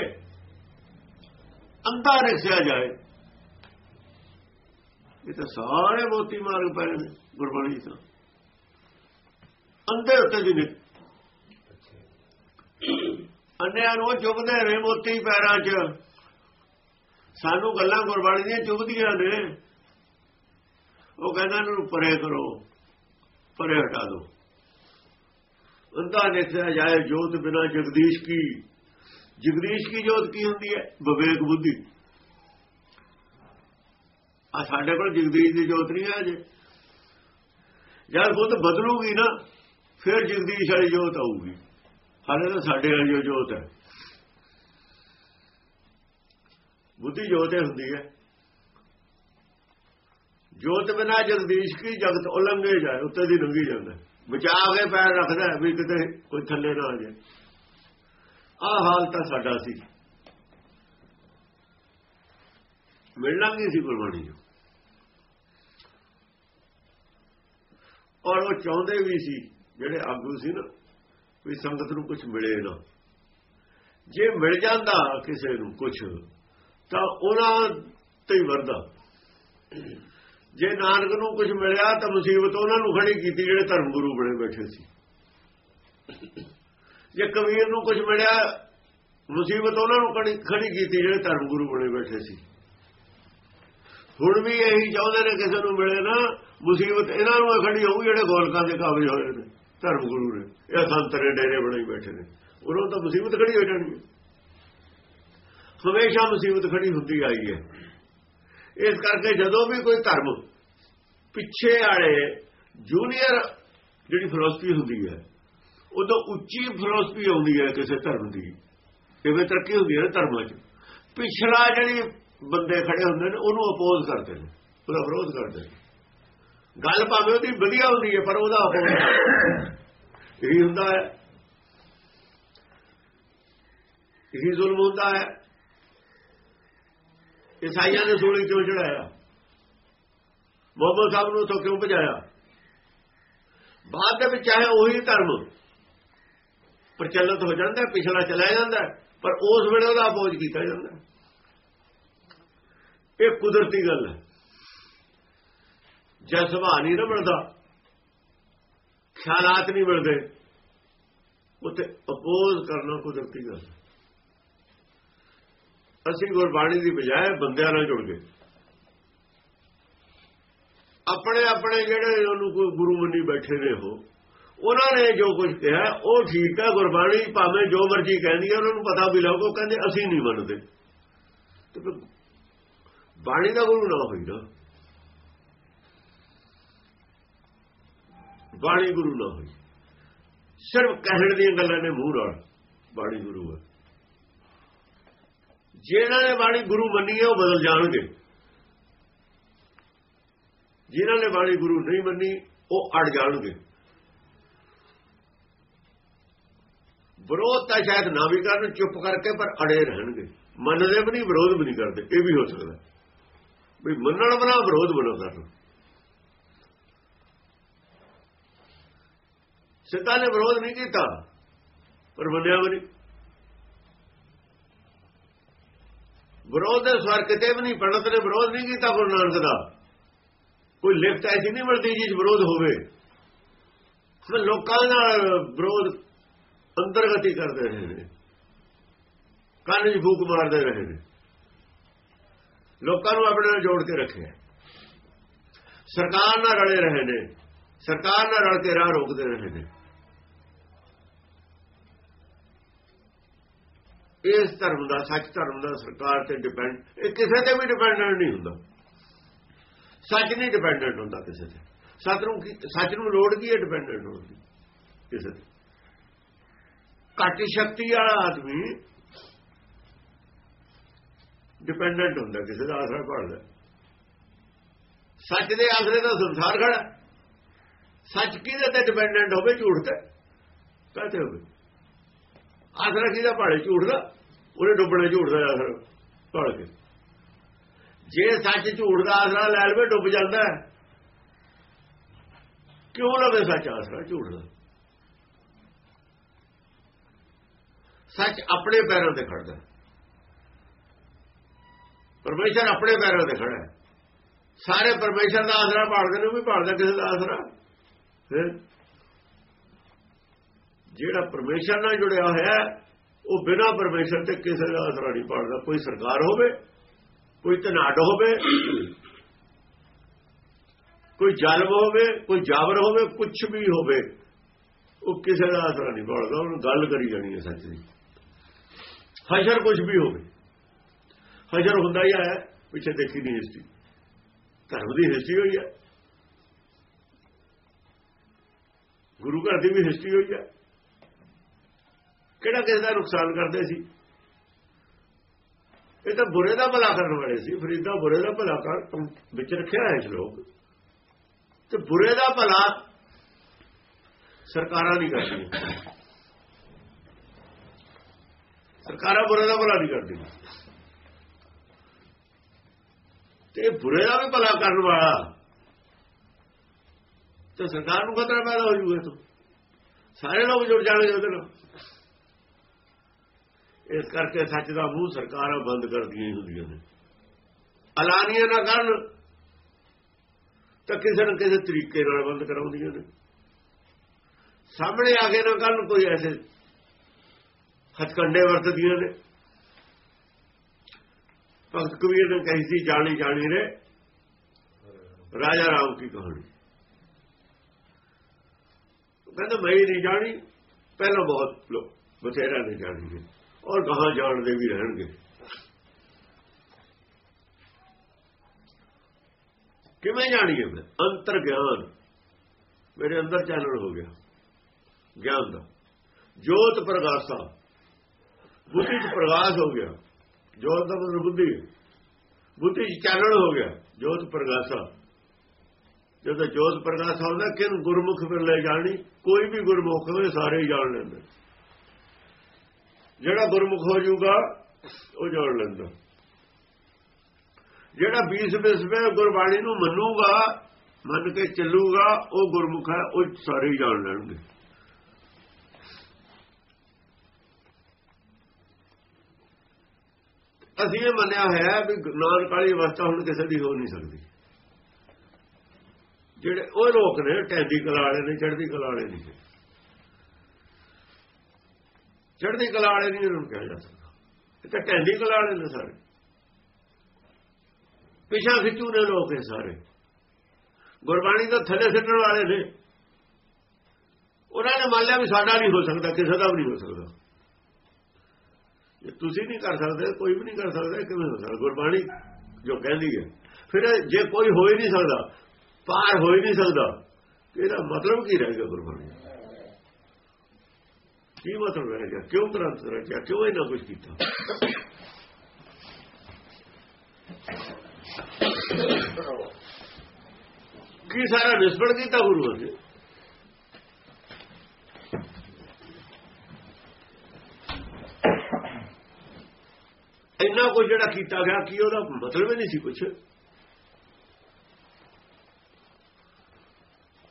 Speaker 2: ਅੰਧਾ ਰਖਿਆ ਜਾਏ। ਇਹ ਤਾਂ ਸਾਰੇ ਮੋਤੀ, ਮਾਰਗ ਪਏ ਨੇ, ਗੁਰਬਾਣੀ ਤਾਂ ਅੰਧੇ ਉੱਤੇ ਜੀ ਨਿਕਲ ਅੰਨਿਆਂ ਨੂੰ ਚੁੱਭਦੇ ਰਹੇ ਮੋਤੀ ਪੈਰਾਂ 'ਚ। ਸਾਨੂੰ ਗੱਲਾਂ ਗੁਰਬਾਣੀ ਦੀਆਂ ਚੁੱਭਦੀਆਂ ਨੇ। ਉਹ ਕਹਿੰਦਾ ਇਹਨਾਂ ਨੂੰ ਪਰੇ ਕਰੋ, ਪਰੇ ਹਟਾ ਦਿਓ। ਅੰਧਾ ਦੇਖਿਆ ਜਾਏ ਜੋਤ ਬਿਨਾ ਜਗਦੀਸ਼ ਕੀ? ਜਗਦੀਸ਼ ਕੀ ਜੋਤ ਕੀ ਹੁੰਦੀ ਹੈ? ਵਿਵੇਕ ਬੁੱਧੀ। ਆ ਸਾਡੇ ਕੋਲ ਜਗਦੀਸ਼ ਦੀ ਜੋਤ ਨਹੀਂ ਹੈ ਅਜੇ। ਜਦ ਬੁੱਧ ਬਦਲੂਗੀ ਨਾ, ਫਿਰ ਜਗਦੀਸ਼ ਵਾਲੀ ਜੋਤ ਆਊਗੀ। ਹਾਲੇ ਤਾਂ ਸਾਡੇ ਵਾਲੀ ਜੋਤ ਹੈ। ਬੁੱਧੀ ਜੋਤ ਹੀ ਹੁੰਦੀ ਹੈ। ਜੋਤ ਬਿਨਾ ਜਗਦੀਸ਼ ਕੀ ਜਗਤ ਉਲੰਘੇ ਜਾਏ, ਉੱਤੇ ਦੀ ਲੰਘੀ ਜਾਂਦਾ। ਬਚਾ ਕੇ ਪੈਰ ਰੱਖਦਾ ਵੀ ਕਿਤੇ ਕੋਈ ਥੱਲੇ ਨਾ ਆ ਜਾਏ। ਆਹ ਹਾਲ ਤਾਂ ਸਾਡਾ ਸੀ। ਮਿਲਣਾ ਨਹੀਂ ਸੀ ਗੁਰਬਾਣੀ ਨੂੰ ਔਰ ਉਹ ਚਾਹੁੰਦੇ ਵੀ ਸੀ, ਜਿਹੜੇ ਆਗੂ ਸੀ ਨਾ, ਵੀ ਸੰਗਤ ਨੂੰ ਕੁਝ ਮਿਲੇ ਨਾ। ਜੇ ਮਿਲ ਜਾਂਦਾ ਕਿਸੇ ਨੂੰ ਕੁਝ ਤਾਂ ਉਹਨਾਂ ਤੇ ਹੀ ਵਰਦਾ। ਜੇ ਨਾਨਕ ਨੂੰ ਕੁਝ ਮਿਲਿਆ ਤਾਂ ਮੁਸੀਬਤ ਉਹਨਾਂ ਨੂੰ ਖੜੀ ਕੀਤੀ, ਜਿਹੜੇ ਧਰਮ ਗੁਰੂ ਬਣੇ ਬੈਠੇ ਸੀ। ਜੇ ਕਬੀਰ ਨੂੰ ਕੁਝ ਮਿਲਿਆ, ਮੁਸੀਬਤ ਉਹਨਾਂ ਨੂੰ ਖੜੀ ਕੀਤੀ, ਜਿਹੜੇ ਧਰਮ ਗੁਰੂ ਬਣੇ ਬੈਠੇ ਸੀ। ਹੁਣ ਵੀ ਇਹੀ ਚਾਹੁੰਦੇ ਨੇ ਕਿਸੇ ਨੂੰ ਮਿਲੇ ਨਾ, ਮੁਸੀਬਤ ਇਹਨਾਂ ਨੂੰ ਖੜੀ ਹੋਊ ਜਿਹੜੇ ਗੋਲਕਾਂ ਦੇ ਕਾਬਜ ਹੋਏ ਨੇ ਧਰਮ ਗੁਰੂ ਨੇ। ਇਹ ਸੰਤਰੇ ਡੇਰੇ ਬਣਾਈ ਬੈਠੇ ਨੇ। ਉਹਨਾਂ ਤਾਂ ਮੁਸੀਬਤ ਖੜੀ ਹੋ ਜਾਣੀ। ਹਮੇਸ਼ਾ ਮੁਸੀਬਤ ਖੜੀ ਹੁੰਦੀ ਆਈ ਹੈ। ਇਸ ਕਰਕੇ ਜਦੋਂ ਵੀ ਕੋਈ ਧਰਮ ਪਿੱਛੇ ਵਾਲੇ ਜੂਨੀਅਰ ਜਿਹੜੀ ਫਿਲਾਸਫੀ ਹੁੰਦੀ ਹੈ ਉਦੋਂ ਉੱਚੀ ਫਿਲਾਸਫੀ ਆਉਂਦੀ ਹੈ ਕਿਸੇ ਧਰਮ ਦੀ। ਜਿਵੇਂ ਤਰੱਕੀ ਹੁੰਦੀ ਹੈ ਧਰਮਾਂ 'ਚ। ਪਿਛਲਾ ਜਿਹੜੀ ਬੰਦੇ ਖੜੇ ਹੁੰਦੇ ਨੇ, ਉਹਨੂੰ ਅਪੋਜ਼ ਕਰਦੇ ਨੇ, ਉਹਦਾ ਵਿਰੋਧ ਕਰਦੇ ਨੇ। ਗੱਲ ਭਾਵੇਂ ਉਹਦੀ ਵਧੀਆ ਹੁੰਦੀ ਹੈ, ਪਰ ਉਹਦਾ ਅਪੋਜ਼ ਇਹ ਹੁੰਦਾ ਹੈ। ਇਹ ਜ਼ੁਲਮ ਹੁੰਦਾ ਹੈ। ਈਸਾਈਆਂ ਨੇ ਸੂਲੀ ਕਿਉਂ ਚੜਾਇਆ। ਮੁਹੰਮਦ ਸਾਹਿਬ ਨੂੰ ਤੋਂ ਕਿਉਂ ਭਜਾਇਆ? ਬਾਅਦ ਦੇ ਵਿੱਚ ਚਾਹੇ ਉਹੀ ਧਰਮ। ਪ੍ਰਚਲਿਤ ਹੋ ਜਾਂਦਾ, ਪਿਛਲਾ ਚਲਾ ਜਾਂਦਾ, ਪਰ ਉਸ ਵੇਲੇ ਉਹਦਾ ਅਪੋਜ ਕੀਤਾ ਜਾਂਦਾ। ਇਹ ਕੁਦਰਤੀ ਗੱਲ ਹੈ। ਜੇ ਸੁਭਾਅ ਨਹੀਂ ਰਮੜਦਾ ਖਿਆਲਾਤ ਨਹੀਂ ਮਿਲਦੇ ਉਤੇ ਅਪੋਜ਼ ਕਰਨਾ ਕੁਦਰਤੀ ਗੱਲ ਹੈ। ਅਸੀਂ ਗੁਰਬਾਣੀ ਦੀ ਬਜਾਏ ਬੰਦਿਆਂ ਨਾਲ ਜੁੜ ਗਏ। ਆਪਣੇ ਆਪਣੇ ਜਿਹੜੇ ਉਹਨੂੰ ਕੋਈ ਗੁਰੂ ਮੰਨੀ ਬੈਠੇ ਨੇ ਉਹ, ਉਹਨਾਂ ਨੇ ਜੋ ਕੁਝ ਕਿਹਾ, ਉਹ ਠੀਕ ਹੈ, ਗੁਰਬਾਣੀ ਭਾਵੇਂ ਜੋ ਮਰਜ਼ੀ ਕਹਿੰਦੀ ਹੈ, ਉਹਨਾਂ ਨੂੰ ਪਤਾ ਵੀ ਲੱਗੋ, ਕਹਿੰਦੇ ਅਸੀਂ ਨਹੀਂ ਮੰਨਦੇ। ਤੇ ਬਾਣੀ ਦਾ ਗੁਰੂ ਨਾ ਹੋਈ ਨਾ। ਬਾਣੀ ਗੁਰੂ ਨਾ ਹੋਈ। ਸਿਰਫ ਕਹਿਣ ਦੀਆਂ ਗੱਲਾਂ ਨੇ ਮੂੰਹ ਨਾਲ, ਬਾਣੀ ਗੁਰੂ ਹੈ। ਜਿਹਨਾਂ ਨੇ ਬਾਣੀ ਗੁਰੂ ਮੰਨੀ ਹੈ, ਉਹ ਬਦਲ ਜਾਣਗੇ। ਜਿਨ੍ਹਾਂ ਨੇ ਬਾਣੀ ਗੁਰੂ ਨਹੀਂ ਮੰਨੀ, ਉਹ ਅੜ ਜਾਣਗੇ। ਵਿਰੋਧ ਤਾਂ ਸ਼ਾਇਦ ਨਾ ਵੀ ਕਰਨ, ਚੁੱਪ ਕਰਕੇ, ਪਰ ਅੜੇ ਰਹਿਣਗੇ। ਮੰਨਦੇ ਵੀ ਨਹੀਂ, ਵਿਰੋਧ ਵੀ ਨਹੀਂ ਕਰਦੇ। ਇਹ ਵੀ ਹੋ ਸਕਦਾ। ਵੀ ਮੰਨਣ ਬਣਾ ਵਿਰੋਧ ਬਣਾ ਕਰਨ। ਸਿੱਧਾ ਨੇ ਵਿਰੋਧ ਨਹੀਂ ਕੀਤਾ, ਪਰ ਮੰਨਿਆ ਵੀ ਨਹੀਂ। ਵਿਰੋਧ ਦੇ ਸਵਾਰ ਕਿਤੇ ਵੀ ਨਹੀਂ ਪੰਡਤ ਨੇ ਵਿਰੋਧ ਨਹੀਂ ਕੀਤਾ ਗੁਰੂ ਨਾਨਕ ਦਾ। ਕੋਈ ਲਿਖਤ ਐਸੀ ਨਹੀਂ ਮਿਲਦੀ ਜਿਸ ਵਿਰੋਧ ਹੋਵੇ। ਫਿਰ ਲੋਕਾਂ ਨਾਲ ਵਿਰੋਧ ਅੰਤਰਗਤੀ ਕਰਦੇ ਰਹੇ ਨੇ। ਕੰਨ 'ਚ ਫੂਕ ਮਾਰਦੇ ਰਹੇ ਨੇ। ਲੋਕਾਂ ਨੂੰ ਆਪਣੇ ਨਾਲ ਜੋੜ ਕੇ ਰੱਖਿਆ ਸਰਕਾਰ ਨਾਲ ਰਲੇ ਰਹੇ ਨੇ। ਸਰਕਾਰ ਨਾਲ ਰਲ ਕੇ ਰਾਹ ਰੋਕਦੇ ਰਹੇ ਨੇ। ਇਸ ਧਰਮ ਦਾ, ਸੱਚ ਧਰਮ ਦਾ ਸਰਕਾਰ ਤੇ ਡਿਪੈਂਡ ਇਹ ਕਿਸੇ ਤੇ ਵੀ ਡਿਪੈਂਡੈਂਟ ਨਹੀਂ ਹੁੰਦਾ। ਸੱਚ ਨਹੀਂ ਡਿਪੈਂਡੈਂਟ ਹੁੰਦਾ ਕਿਸੇ ਤੇ। ਸੱਚ ਨੂੰ ਸੱਚ ਨੂੰ ਲੋੜ ਕੀ ਹੈ ਡਿਪੈਂਡੈਂਟ ਹੋਣ ਦੀ? ਕਿਸੇ ਤੇ। ਘੱਟ ਸ਼ਕਤੀ ਵਾਲਾ ਆਦਮੀ ਡਿਪੈਂਡੈਂਟ ਹੁੰਦਾ ਕਿਸੇ ਦਾ, ਆਸਰਾ ਭਾਲਦਾ ਸੱਚ ਦੇ ਆਸਰੇ ਦਾ ਸੰਸਾਰ ਖੜਾ ਸੱਚ ਕਿਹਦੇ ਤੇ ਡਿਪੈਂਡੈਂਟ ਹੋਵੇ? ਝੂਠ ਤੇ। ਕਹਤੇ ਹੋਵੇ? ਆਸਰਾ ਕਿਹਦਾ ਭਾਲੇ ਝੂਠ ਦਾ ਉਹਨੇ ਡੁੱਬਣਾ ਝੂਠ ਦਾ ਆਸਰਾ ਭਾਲ ਕੇ। ਜੇ ਸੱਚ ਝੂਠ ਦਾ ਆਸਰਾ ਲੈ ਲਵੇ, ਡੁੱਬ ਜਾਂਦਾ ਕਿਉਂ ਲਵੇ ਸੱਚ, ਆਸਰਾ ਝੂਠ ਦਾ ਸੱਚ ਆਪਣੇ ਪੈਰਾਂ ਤੇ ਖੜਦਾ ਪਰਮੇਸ਼ਰ ਆਪਣੇ ਪੈਰਾਂ ਤੇ ਖੜਾ ਸਾਰੇ ਪਰਮੇਸ਼ਰ ਦਾ ਆਸਰਾ ਪਾੜਦੇ ਨੇ, ਉਹ ਵੀ ਭਾਲਦਾ ਕਿਸੇ ਦਾ ਆਸਰਾ। ਫਿਰ ਜਿਹੜਾ ਪਰਮੇਸ਼ਰ ਨਾਲ ਜੁੜਿਆ ਹੋਇਆ ਉਹ ਬਿਨਾ ਪਰਮੇਸ਼ਰ ਤੇ ਕਿਸੇ ਦਾ ਆਸਰਾ ਨਹੀਂ ਭਾਲਦਾ ਕੋਈ ਸਰਕਾਰ ਹੋਵੇ, ਕੋਈ ਧਨਾਡ ਹੋਵੇ, ਕੋਈ ਜ਼ਾਲਮ ਹੋਵੇ, ਕੋਈ ਜਾਬਰ ਹੋਵੇ ਕੁਝ ਵੀ ਹੋਵੇ, ਉਹ ਕਿਸੇ ਦਾ ਆਸਰਾ ਨਹੀਂ ਭਾਲਦਾ ਉਹਨੂੰ ਗੱਲ ਕਰੀ ਜਾਣੀ ਹੈ ਸੱਚ ਦੀ। ਹਸ਼ਰ ਕੁਝ ਵੀ ਹੋਵੇ। ਹਸ਼ਰ ਹੁੰਦਾ ਹੀ ਹੈ, ਪਿੱਛੇ ਦੇਖੀ ਨਹੀਂ ਹਿਸਟਰੀ ਧਰਮ ਦੀ ਹਿਸਟਰੀ ਹੋਈ ਹੈ। ਗੁਰੂ ਘਰ ਦੀ ਵੀ ਹਿਸਟਰੀ ਹੋਈ ਹੈ। ਕਿਹੜਾ ਕਿਸੇ ਦਾ ਨੁਕਸਾਨ ਕਰਦੇ ਸੀ? ਇਹ ਤਾਂ ਬੁਰੇ ਦਾ ਭਲਾ ਕਰਨ ਵਾਲੇ ਸੀ, ਫਰੀਦਾ ਬੁਰੇ ਦਾ ਭਲਾ ਕਰ ਵਿੱਚ ਰੱਖਿਆ ਹੈ ਸ਼ਲੋਕ ਤੇ ਬੁਰੇ ਦਾ ਭਲਾ ਸਰਕਾਰਾਂ ਨਹੀਂ ਕਰਦੀਆਂ ਸਰਕਾਰਾਂ ਬੁਰੇ ਦਾ ਭਲਾ ਨਹੀਂ ਕਰਦੀਆਂ। ਤੇ ਬੁਰੇ ਦਾ ਵੀ ਭਲਾ ਕਰਨ ਵਾਲਾ, ਤੇ ਸਰਕਾਰ ਨੂੰ ਖਤਰਾ ਪੈਦਾ ਹੋ ਜੂਗਾ ਤੋਂ। ਸਾਰੇ ਲੋਕ ਜੁੜ ਜਾਣਗੇ ਉਹਦੇ ਨਾਲ। ਇਸ ਕਰਕੇ ਸੱਚ ਦਾ ਮੂੰਹ ਸਰਕਾਰਾਂ ਬੰਦ ਕਰਦੀਆਂ ਹੀ ਹੁੰਦੀਆਂ ਨੇ। ਐਲਾਨੀਆਂ ਨਾ ਕਰਨ ਤਾਂ ਕਿਸੇ ਨਾ ਕਿਸੇ ਤਰੀਕੇ ਨਾਲ ਬੰਦ ਕਰਾਉਂਦੀਆਂ ਨੇ। ਸਾਹਮਣੇ ਆ ਕੇ ਨਾ ਕਰਨ ਕੋਈ ਐਸੇ ਹਥਕੰਡੇ ਵਰਤਦੀਆਂ ਨੇ। ਭਗਤ ਕਬੀਰ ਨੇ ਕਹੀ ਸੀ, ਜਾਣੀ ਜਾਣੀ ਰੇ। ਰਾਜਾ ਰਾਮ ਕੀ ਕਹਾਣੀ। ਕਹਿੰਦਾ, ਮੈਂ ਨਹੀਂ ਜਾਣੀ, ਪਹਿਲਾਂ ਬਹੁਤ ਲੋਕ ਬਥੇਰਾ ਜਾਣੀ ਹੈ ਔਰ ਗਾਹਾਂ ਜਾਣਦੇ ਵੀ ਰਹਿਣਗੇ। ਕਿਵੇਂ ਜਾਣੀਏ ਮੈਂ ਅੰਤਰ ਗਿਆਨ ਮੇਰੇ ਅੰਦਰ ਚਾਨਣ ਹੋ ਗਿਆ। ਗਿਆਨ ਦਾ। ਜੋਤ ਪ੍ਰਗਾਸਾ। ਬੁੱਧੀ ਚ ਪ੍ਰਗਾਸ ਹੋ ਗਿਆ। ਜੋਤ ਦਾ ਮਤਲਬ ਬੁੱਧੀ। ਬੁੱਧੀ ਚ ਚਾਨਣ ਹੋ ਗਿਆ। ਜੋਤ ਪ੍ਰਗਾਸਾ। ਜਦੋਂ ਜੋਤ ਪ੍ਰਗਾਸ ਹੁੰਦਾ ਕਿਨ ਗੁਰਮੁਖ ਫਿਰ ਲੈ ਜਾਣੀ? ਕੋਈ ਵੀ ਗੁਰਮੁਖ ਹੋਵੇ, ਸਾਰੇ ਜਾਣ ਲੈਂਦੇ। ਜਿਹੜਾ ਗੁਰਮੁਖ ਹੋ ਜਾਊਗਾ, ਉਹ ਜਾਣ ਲੈਂਦਾ। ਜਿਹੜਾ 20 ਬਿਸਵੇ ਗੁਰਬਾਣੀ ਨੂੰ ਮੰਨੂਗਾ, ਮੰਨ ਕੇ ਚੱਲੂਗਾ, ਉਹ ਗੁਰਮੁਖ ਹੈ, ਉਹ ਸਾਰੇ ਜਾਣ ਲੈਣਗੇ। ਅਸੀਂ ਇਹ ਮੰਨਿਆ ਹੋਇਆ ਵੀ ਨਾਨਕ ਵਾਲੀ ਅਵਸਥਾ ਹੁਣ ਕਿਸੇ ਦੀ ਹੋ ਨਹੀਂ ਸਕਦੀ। ਜਿਹੜੇ ਉਹ ਲੋਕ ਨੇ, ਟੈਂਦੀ ਕਲਾ ਵਾਲੇ ਨੇ, ਚੜ੍ਹਦੀ ਕਲਾ ਵਾਲੇ ਨਹੀਂ ਚੜ੍ਹਦੀ ਕਲਾ ਵਾਲੇ ਨਹੀਂ ਇਹਨੂੰ ਕਿਹਾ ਜਾ ਸਕਦਾ। ਇਹ ਤਾਂ ਟੈਂਦੀ ਕਲਾ ਵਾਲੇ ਨੇ ਸਾਰੇ। ਪਿਛਾ ਖਿੱਚੂ ਨੇ ਲੋਕ ਇਹ ਸਾਰੇ। ਗੁਰਬਾਣੀ ਦਾ ਥੱਲੇ ਸਿੱਟਣ ਵਾਲੇ ਨੇ। ਉਹਨਾਂ ਨੇ ਮੰਨ ਲਿਆ ਵੀ ਸਾਡਾ ਨਹੀਂ ਹੋ ਸਕਦਾ, ਕਿਸੇ ਦਾ ਵੀ ਨਹੀਂ ਹੋ ਸਕਦਾ। ਜੇ ਤੁਸੀਂ ਨਹੀਂ ਕਰ ਸਕਦੇ, ਕੋਈ ਵੀ ਨਹੀਂ ਕਰ ਸਕਦਾ ਕਿਵੇਂ ਹੋ ਸਕਦਾ? ਗੁਰਬਾਣੀ ਜੋ ਕਹਿੰਦੀ ਹੈ। ਫਿਰ ਜੇ ਕੋਈ ਹੋ ਹੀ ਨਹੀਂ ਸਕਦਾ, ਪਾਰ ਹੋ ਹੀ ਨਹੀਂ ਸਕਦਾ, ਇਹਦਾ ਮਤਲਬ ਕੀ ਰਹੇਗਾ ਗੁਰਬਾਣੀ? ਕੀ ਮਤਲਬ ਰਹਿ ਗਿਆ ਕਿਉਂ ਗ੍ਰੰਥ ਰਚਿਆ ਕਿਉਂ ਇਹਨਾਂ ਕੁਝ ਕੀਤਾ ਕੀ ਸਾਰਾ ਨਿਸਬੜ ਕੀਤਾ ਗੁਰੂ ਨੇ ਇੰਨਾ ਕੁਝ ਜਿਹੜਾ ਕੀਤਾ ਗਿਆ ਕੀ ਉਹਦਾ ਮਤਲਬ ਹੀ ਨਹੀਂ ਸੀ ਕੁਝ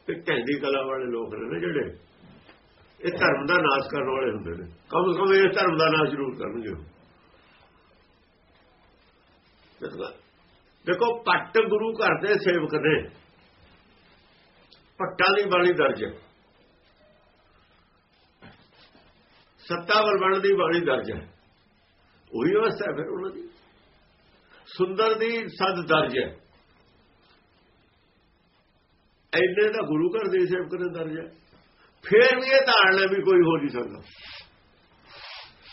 Speaker 2: ਤੇ ਢੈਂਦੀ ਕਲਾ ਵਾਲੇ ਲੋਕ ਨੇ ਜਿਹੜੇ ਇਹ ਧਰਮ ਦਾ ਨਾਸ਼ ਕਰਨ ਵਾਲੇ ਹੁੰਦੇ ਨੇ। ਕਮ ਕਮ ਇਹ ਧਰਮ ਦਾ ਨਾਸ਼ ਜ਼ਰੂਰ ਕਰਨਗੇ ਦੇਖੋ ਪੱਟ ਗੁਰੂ ਘਰ ਦੇ ਸੇਵਕ ਨੇ। ਪੱਟਾਂ ਦੀ ਬਾਣੀ ਦਰਜ ਹੈ। ਸੱਤਾ ਬਲਵਣ ਦੀ ਬਾਣੀ ਦਰਜ ਹੈ। ਉਹੀ ਅਵਸਥਾ ਫਿਰ ਉਹਨਾਂ ਦੀ। ਸੁੰਦਰ ਦੀ ਸਦ ਦਰਜ ਹੈ। ਐਨੇ ਦਾ ਗੁਰੂ ਘਰ ਦੇ ਸੇਵਕ ਨੇ ਦਰਜ ਹੈ। ਫੇਰ ਵੀ ਇਹ ਧਾਰਨਾ ਵੀ ਕੋਈ ਹੋ ਨਹੀਂ ਸਕਦਾ।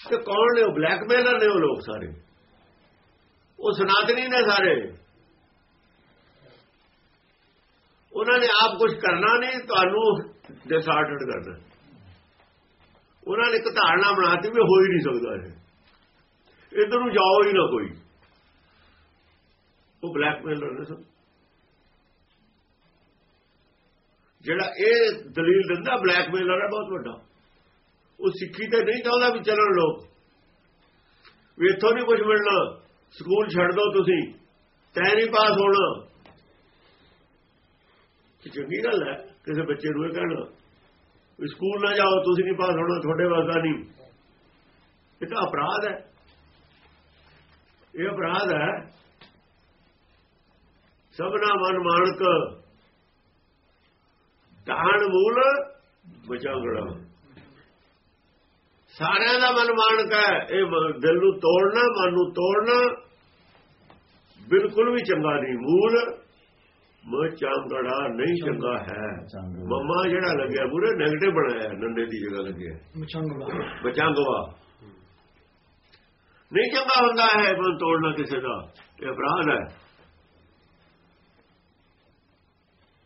Speaker 2: ਤੇ ਕੌਣ ਨੇ ਉਹ? ਬਲੈਕਮੇਲਰ ਨੇ ਉਹ ਲੋਕ ਸਾਰੇ। ਉਹ ਸਨਾਤਨੀ ਨੇ ਸਾਰੇ। ਉਹਨਾਂ ਨੇ ਆਪ ਕੁਝ ਕਰਨਾ ਨਹੀਂ, ਤੁਹਾਨੂੰ ਡਿਸਾਰਡਡ ਕਰਨਾ। ਉਹਨਾਂ ਨੇ ਇੱਕ ਧਾਰਨਾ ਬਣਾਤੀ ਵੀ ਹੋ ਹੀ ਨਹੀਂ ਸਕਦਾ ਇਹ। ਇਧਰ ਨੂੰ ਜਾਓ ਹੀ ਨਾ ਕੋਈ। ਉਹ ਬਲੈਕਮੇਲਰ ਨੇ ਸਭ। ਜਿਹੜਾ ਇਹ ਦਲੀਲ ਦਿੰਦਾ ਬਲੈਕਮੇਲ ਹੈ, ਬਹੁਤ ਵੱਡਾ। ਉਹ ਸਿੱਖੀ ਤੇ ਨਹੀਂ ਚਾਹੁੰਦਾ ਵੀ ਚੱਲਣ ਲੋਕ। ਵੀ ਇੱਥੋਂ ਨਹੀਂ ਕੁਝ ਮਿਲਣਾ। ਸਕੂਲ ਛੱਡ ਦੋ ਤੁਸੀਂ। ਤੈ ਨਹੀਂ ਪਾਸ ਹੋਣਾ। ਚੰਗੀ ਗੱਲ ਹੈ, ਕਿਸੇ ਬੱਚੇ ਨੂੰ ਇਹ ਕਹਿਣਾ। ਵੀ ਸਕੂਲ ਨਾ ਜਾਓ, ਤੁਸੀਂ ਨਹੀਂ ਪਾਸ ਹੋਣਾ, ਤੁਹਾਡੇ ਵਾਸਤਾ ਨਹੀਂ। ਇਹ ਤਾਂ ਅਪਰਾਧ ਹੈ। ਇਹ ਅਪਰਾਧ ਹੈ। ਸਭਨਾ ਮਨ ਮਾਨਕ ਤਾਣ ਮੂਲ ਬਚਾਂਗੜਾ ਸਾਰਿਆਂ ਦਾ ਮਨ ਮਾਨਕ ਹੈ ਇਹ ਦਿਲ ਨੂੰ ਤੋੜਨਾ ਮਨ ਨੂੰ ਤੋੜਨਾ ਬਿਲਕੁਲ ਵੀ ਚੰਗਾ ਨਹੀਂ। ਮੂਲ ਮਚਾਂਗੜਾ ਨਹੀਂ ਚੰਗਾ ਹੈ। ਮੰਮਾ ਜਿਹੜਾ ਲੱਗਿਆ ਪੂਰੇ 네ਗੇਟਿਵ ਬਣਾਇਆ ਨੰਨੇ ਦੀ ਜਗ੍ਹਾ ਲੱਗਿਆ।
Speaker 1: ਮਚੰਗੜਾ
Speaker 2: ਬਚਾਂਗਵਾ ਨਹੀਂ ਚੰਗਾ ਹੁੰਦਾ ਹੈ ਮਨ ਤੋੜਨਾ ਕਿਸੇ ਦਾ ਇਹ ਅਪਰਾਧ ਹੈ।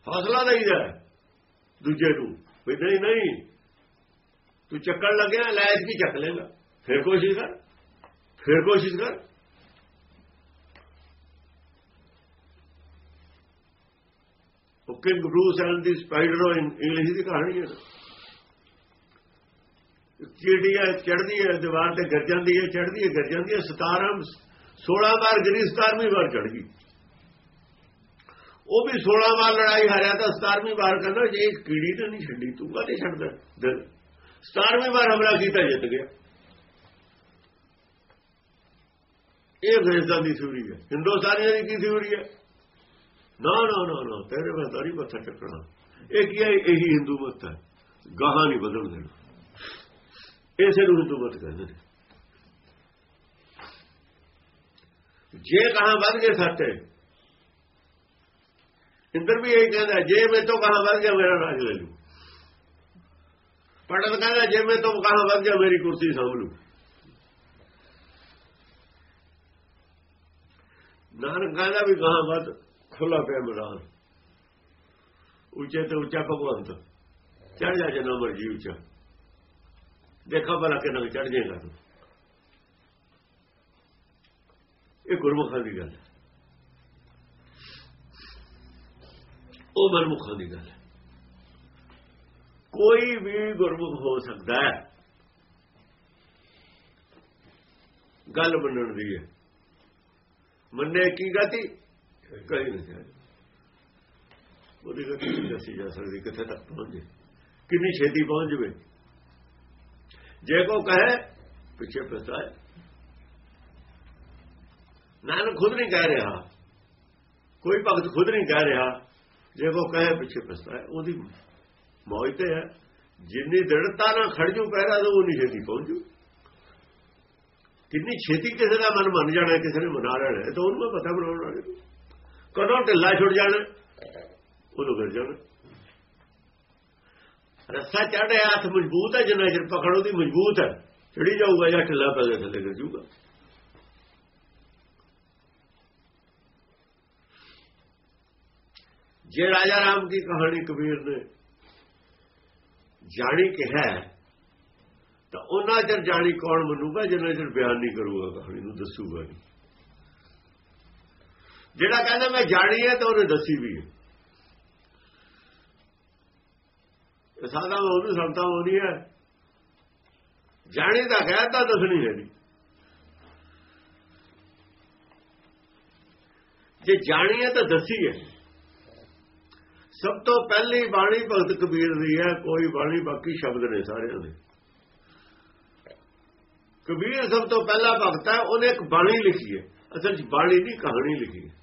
Speaker 2: ਹੌਸਲਾ ਦੇਈਦਾ ਹੈ। ਦੂਜੇ ਨੂੰ, ਵੀ ਨਹੀਂ ਨਹੀਂ, ਤੂੰ ਚੱਕਣ ਲੱਗਿਆ ਲਾਇਕ ਵੀ ਚੱਕ ਲੇਗਾ ਫਿਰ ਕੋਸ਼ਿਸ਼ ਕਰ, ਫਿਰ ਕੋਸ਼ਿਸ਼ ਕਰ। ਉਹ king Bruce and the spider in English ਦੀ ਕਹਾਣੀ ਹੈ। ਚਿੜੀ ਹੈ ਚੜਦੀ ਹੈ, ਦੀਵਾਰ ਤੇ ਗਿਰ ਜਾਂਦੀ ਹੈ ਚੜਦੀ ਹੈ, ਗਿਰ ਜਾਂਦੀ ਹੈ। 17 16 ਵਾਰ ਗਿਰੀ 17ਵੀਂ ਵਾਰ ਚੜ ਗਈ। ਉਹ ਵੀ 16 ਵਾਰ ਲੜਾਈ ਹਾਰਿਆ ਤਾਂ 17ਵੀਂ ਵਾਰ ਕਹਿੰਦਾ ਜੇ ਇੱਕ ਕੀੜੀ ਤਾਂ ਨਹੀਂ ਛੱਡੀ, ਤੂੰ ਕਾਹਦੇ ਛੱਡਦਾ ਦਿਲ? 17ਵੀਂ ਵਾਰ ਹਮਲਾ ਕੀਤਾ, ਜਿੱਤ ਗਿਆ। ਇਹ ਅੰਗਰੇਜ਼ਾਂ ਦੀ ਥਿਊਰੀ ਹੈ। ਹਿੰਦੁਸਤਾਨੀਆਂ ਦੀ ਕੀ ਥਿਊਰੀ ਹੈ? ਨਾ ਨਾ ਨਾ ਨਾ, ਤੇਰੇ ਬਤਾਰੀ ਮੱਥਾ ਟੱਕਣਾ ਇਹ ਕੀ ਹੈ? ਇਹੀ ਹਿੰਦੂ ਮਤ ਹੈ। ਗਾਹਾਂ ਨਹੀਂ ਬਦਲ ਦੇਣਾ। ਇਸੇ ਨੂੰ ਹਿੰਦੂ ਮਤ ਕਹਿੰਦੇ ਨੇ। ਜੇ ਕਹਾਂ ਵੱਧ ਗਏ ਸੱਚ ਇੰਦਰ ਵੀ ਇਹ ਕਹਿੰਦਾ, ਜੇ ਮੈਂ ਤੋਂ ਕਹਾਂ ਵੱਧ ਗਿਆ ਮੇਰਾ ਰਾਜ ਲੈ ਲੂ ਪੰਡਤ ਕਹਿੰਦਾ, ਜੇ ਮੈਂ ਤੋਂ ਕਹਾਂ ਵੱਧ ਗਿਆ ਮੇਰੀ ਕੁਰਸੀ ਸਾਂਭ ਲੂ ਨਾਨਕ ਕਹਿੰਦਾ ਵੀ ਕਹਾਂ ਵੱਧ ਖੁੱਲਾ ਪਿਆ ਮੈਦਾਨ। ਉੱਚੇ ਤੇ ਉੱਚਾ ਭਗਵੰਤ। ਚੜ ਜਾ ਜਨਾ ਮਰਜ਼ੀ ਉੱਚਾ। ਦੇਖਾ ਭਲਾ ਕਿੰਨਾ ਚੜ ਜਾਏਗਾ ਤੂੰ। ਇਹ ਗੁਰਮੁਖਾਂ ਦੀ ਗੱਲ ਹੈ। ਉਹ ਮਨਮੁਖਾਂ ਦੀ ਗੱਲ ਹੈ। ਕੋਈ ਵੀ ਗੁਰਮੁਖ ਹੋ ਸਕਦਾ ਹੈ। ਗੱਲ ਮੰਨਣ ਦੀ ਹੈ। ਮੰਨੇ ਕੀ ਗਤੀ ਕਹੀ ਨਹੀਂ ਜਾ ਉਹਦੀ ਗਤੀ ਨਹੀਂ ਦੱਸੀ ਜਾ ਸਕਦੀ, ਕਿੱਥੇ ਤੱਕ ਪਹੁੰਚੇ ਕਿੰਨੀ ਛੇਤੀ ਪਹੁੰਚ ਜਵੇ। ਜੇ ਕੋ ਕਹੇ, ਪਿੱਛੇ ਪਛਤਾਏ। ਨਾਨਕ ਖੁਦ ਨਹੀਂ ਕਹਿ ਰਿਹਾ। ਕੋਈ ਭਗਤ ਖੁਦ ਨਹੀਂ ਕਹਿ ਰਿਹਾ। ਜੇ ਕੋ ਕਹੇ ਪਿੱਛੇ ਪਛਤਾਏ ਉਹਦੀ ਮੌਜ ਤੇ ਹੈ। ਜਿੰਨੀ ਦ੍ਰਿੜਤਾ ਨਾਲ ਖੜ ਜੂ ਪਹਿਰਾ ਤਾਂ ਉਨੀ ਨਹੀਂ ਛੇਤੀ ਪਹੁੰਚੂ ਕਿੰਨੀ ਛੇਤੀ ਕਿਸੇ ਦਾ ਮਨ ਮੰਨ ਜਾਣਾ, ਕਿਸੇ ਨੇ ਮਨਾ ਲੈਣਾ ਤਾਂ ਉਹਨੂੰ ਪਤਾ ਬਣਾਉਣ ਵਾਲੇ ਕਦੋਂ ਢਿੱਲਾ ਛੁੱਟ ਜਾਣਾ, ਉਦੋਂ ਗਿਰ ਜਾਣਾ। ਰੱਸਾ ਚੜਿਆ ਹੱਥ ਮਜ਼ਬੂਤ ਹੈ, ਜਿੰਨਾ ਚਿਰ ਪਕੜ ਉਹਦੀ ਮਜ਼ਬੂਤ ਹੈ। ਚੜੀ ਜਾਊਗਾ ਜਾਂ ਢਿੱਲਾ ਪੈ ਗਿਆ, ਥੱਲੇ ਗਿਰ ਜਾਊਗਾ ਜੇ ਰਾਜਾ ਰਾਮ ਦੀ ਕਹਾਣੀ ਕਬੀਰ ਨੇ ਜਾਣੀ ਕਿਹਾ ਤਾਂ ਉਹਨਾਂ ਚਿਰ ਜਾਣੀ ਕੌਣ ਮੰਨੂਗਾ, ਜਿੰਨਾ ਚਿਰ ਬਿਆਨ ਨਹੀਂ ਕਰੂਗਾ ਕਹਾਣੀ ਨੂੰ, ਦੱਸੂਗਾ ਨਹੀਂ। ਜਿਹੜਾ ਕਹਿੰਦਾ ਮੈਂ ਜਾਣੀ ਹੈ, ਤਾਂ ਉਹਨੇ ਦੱਸੀ ਵੀ ਹੈ। ਇਹ ਸਾਦਾ ਉਹਨੂੰ ਸੰਤਾ ਹੋਣੀ ਹੈ। ਜਾਣੀ ਤਾਂ ਕਹਿ ਤਾਂ ਦੱਸਣੀ ਹੈ ਨਹੀਂ। ਜੇ ਜਾਣੀ ਹੈ, ਤਾਂ ਦੱਸੀ ਹੈ। ਸਭ ਤੋਂ ਪਹਿਲੀ ਬਾਣੀ ਭਗਤ ਕਬੀਰ ਦੀ ਹੈ, ਕੋਈ ਬਾਣੀ ਬਾਕੀ ਸ਼ਬਦ ਨੇ ਸਾਰਿਆਂ ਦੇ। ਕਬੀਰ ਸਭ ਤੋਂ ਪਹਿਲਾ ਭਗਤ ਹੈ, ਉਹਨੇ ਇੱਕ ਬਾਣੀ ਲਿਖੀ ਹੈ। ਅਸਲ 'ਚ ਬਾਣੀ ਦੀ ਕਹਾਣੀ ਲਿਖੀ ਹੈ।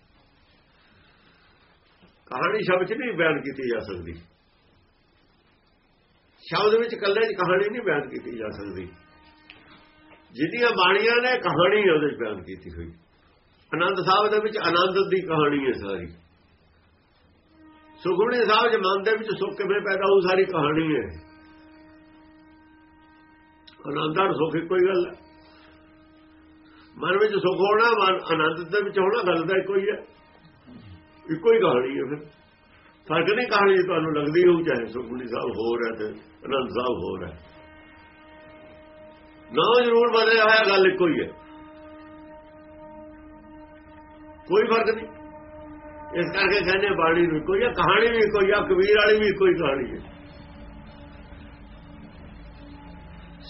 Speaker 2: ਕਹਾਣੀ ਸ਼ਬਦ 'ਚ ਨਹੀਂ ਬਿਆਨ ਕੀਤੀ ਜਾ ਸਕਦੀ। ਸ਼ਬਦ ਵਿੱਚ ਕੱਲੇ 'ਚ ਕਹਾਣੀ ਨਹੀਂ ਬਿਆਨ ਕੀਤੀ ਜਾ ਸਕਦੀ। ਜਿਹਦੀਆਂ ਬਾਣੀਆਂ ਨੇ, ਕਹਾਣੀ ਉਹਦੇ 'ਚ ਬਿਆਨ ਕੀਤੀ ਹੋਈ। ਆਨੰਦ ਸਾਹਿਬ ਦੇ ਵਿੱਚ ਆਨੰਦ ਦੀ ਕਹਾਣੀ ਹੈ ਸਾਰੀ। ਸੁਖਮਣੀ ਸਾਹਿਬ ਦੇ ਮਨ ਦੇ ਵਿੱਚ ਸੁੱਖ ਕਿਵੇਂ ਪੈਦਾ ਹੋਊ, ਸਾਰੀ ਕਹਾਣੀ ਹੈ। ਆਨੰਦਾਂ ਸੁੱਖ ਹੀ ਗੱਲ ਹੈ। ਮਨ ਵਿੱਚ ਸੁੱਖ ਹੋਣਾ, ਮਨ ਆਨੰਦ ਦੇ ਵਿੱਚ ਹੋਣਾ, ਗੱਲ ਦਾ ਇੱਕੋ ਹੀ ਹੈ। ਇੱਕੋ ਹੀ ਕਹਾਣੀ ਹੈ ਫਿਰ। ਫ਼ਰਕ ਨਹੀਂ ਕਹਾਣੀ ਤੁਹਾਨੂੰ ਲੱਗਦੀ ਹੋਊ, ਚਾਹੇ ਸੁਖਮਨੀ ਸਾਹਿਬ ਹੋਰ ਹੈ ਤੇ ਆਨੰਦ ਸਾਹਿਬ ਹੋਰ ਹੈ। ਨਾ ਜ਼ਰੂਰ ਬਦਲਿਆ ਹੋਇਆ, ਗੱਲ ਇੱਕੋ ਹੀ ਹੈ। ਕੋਈ ਫ਼ਰਕ ਨਹੀਂ। ਇਸ ਕਰਕੇ ਕਹਿੰਦੇ ਬਾਣੀ ਨੂੰ ਕੋਈ ਆ ਕਹਾਣੀ ਵੀ ਕੋਈ ਆ ਕਬੀਰ ਵਾਲੀ ਵੀ ਕੋਈ ਕਹਾਣੀ ਹੈ।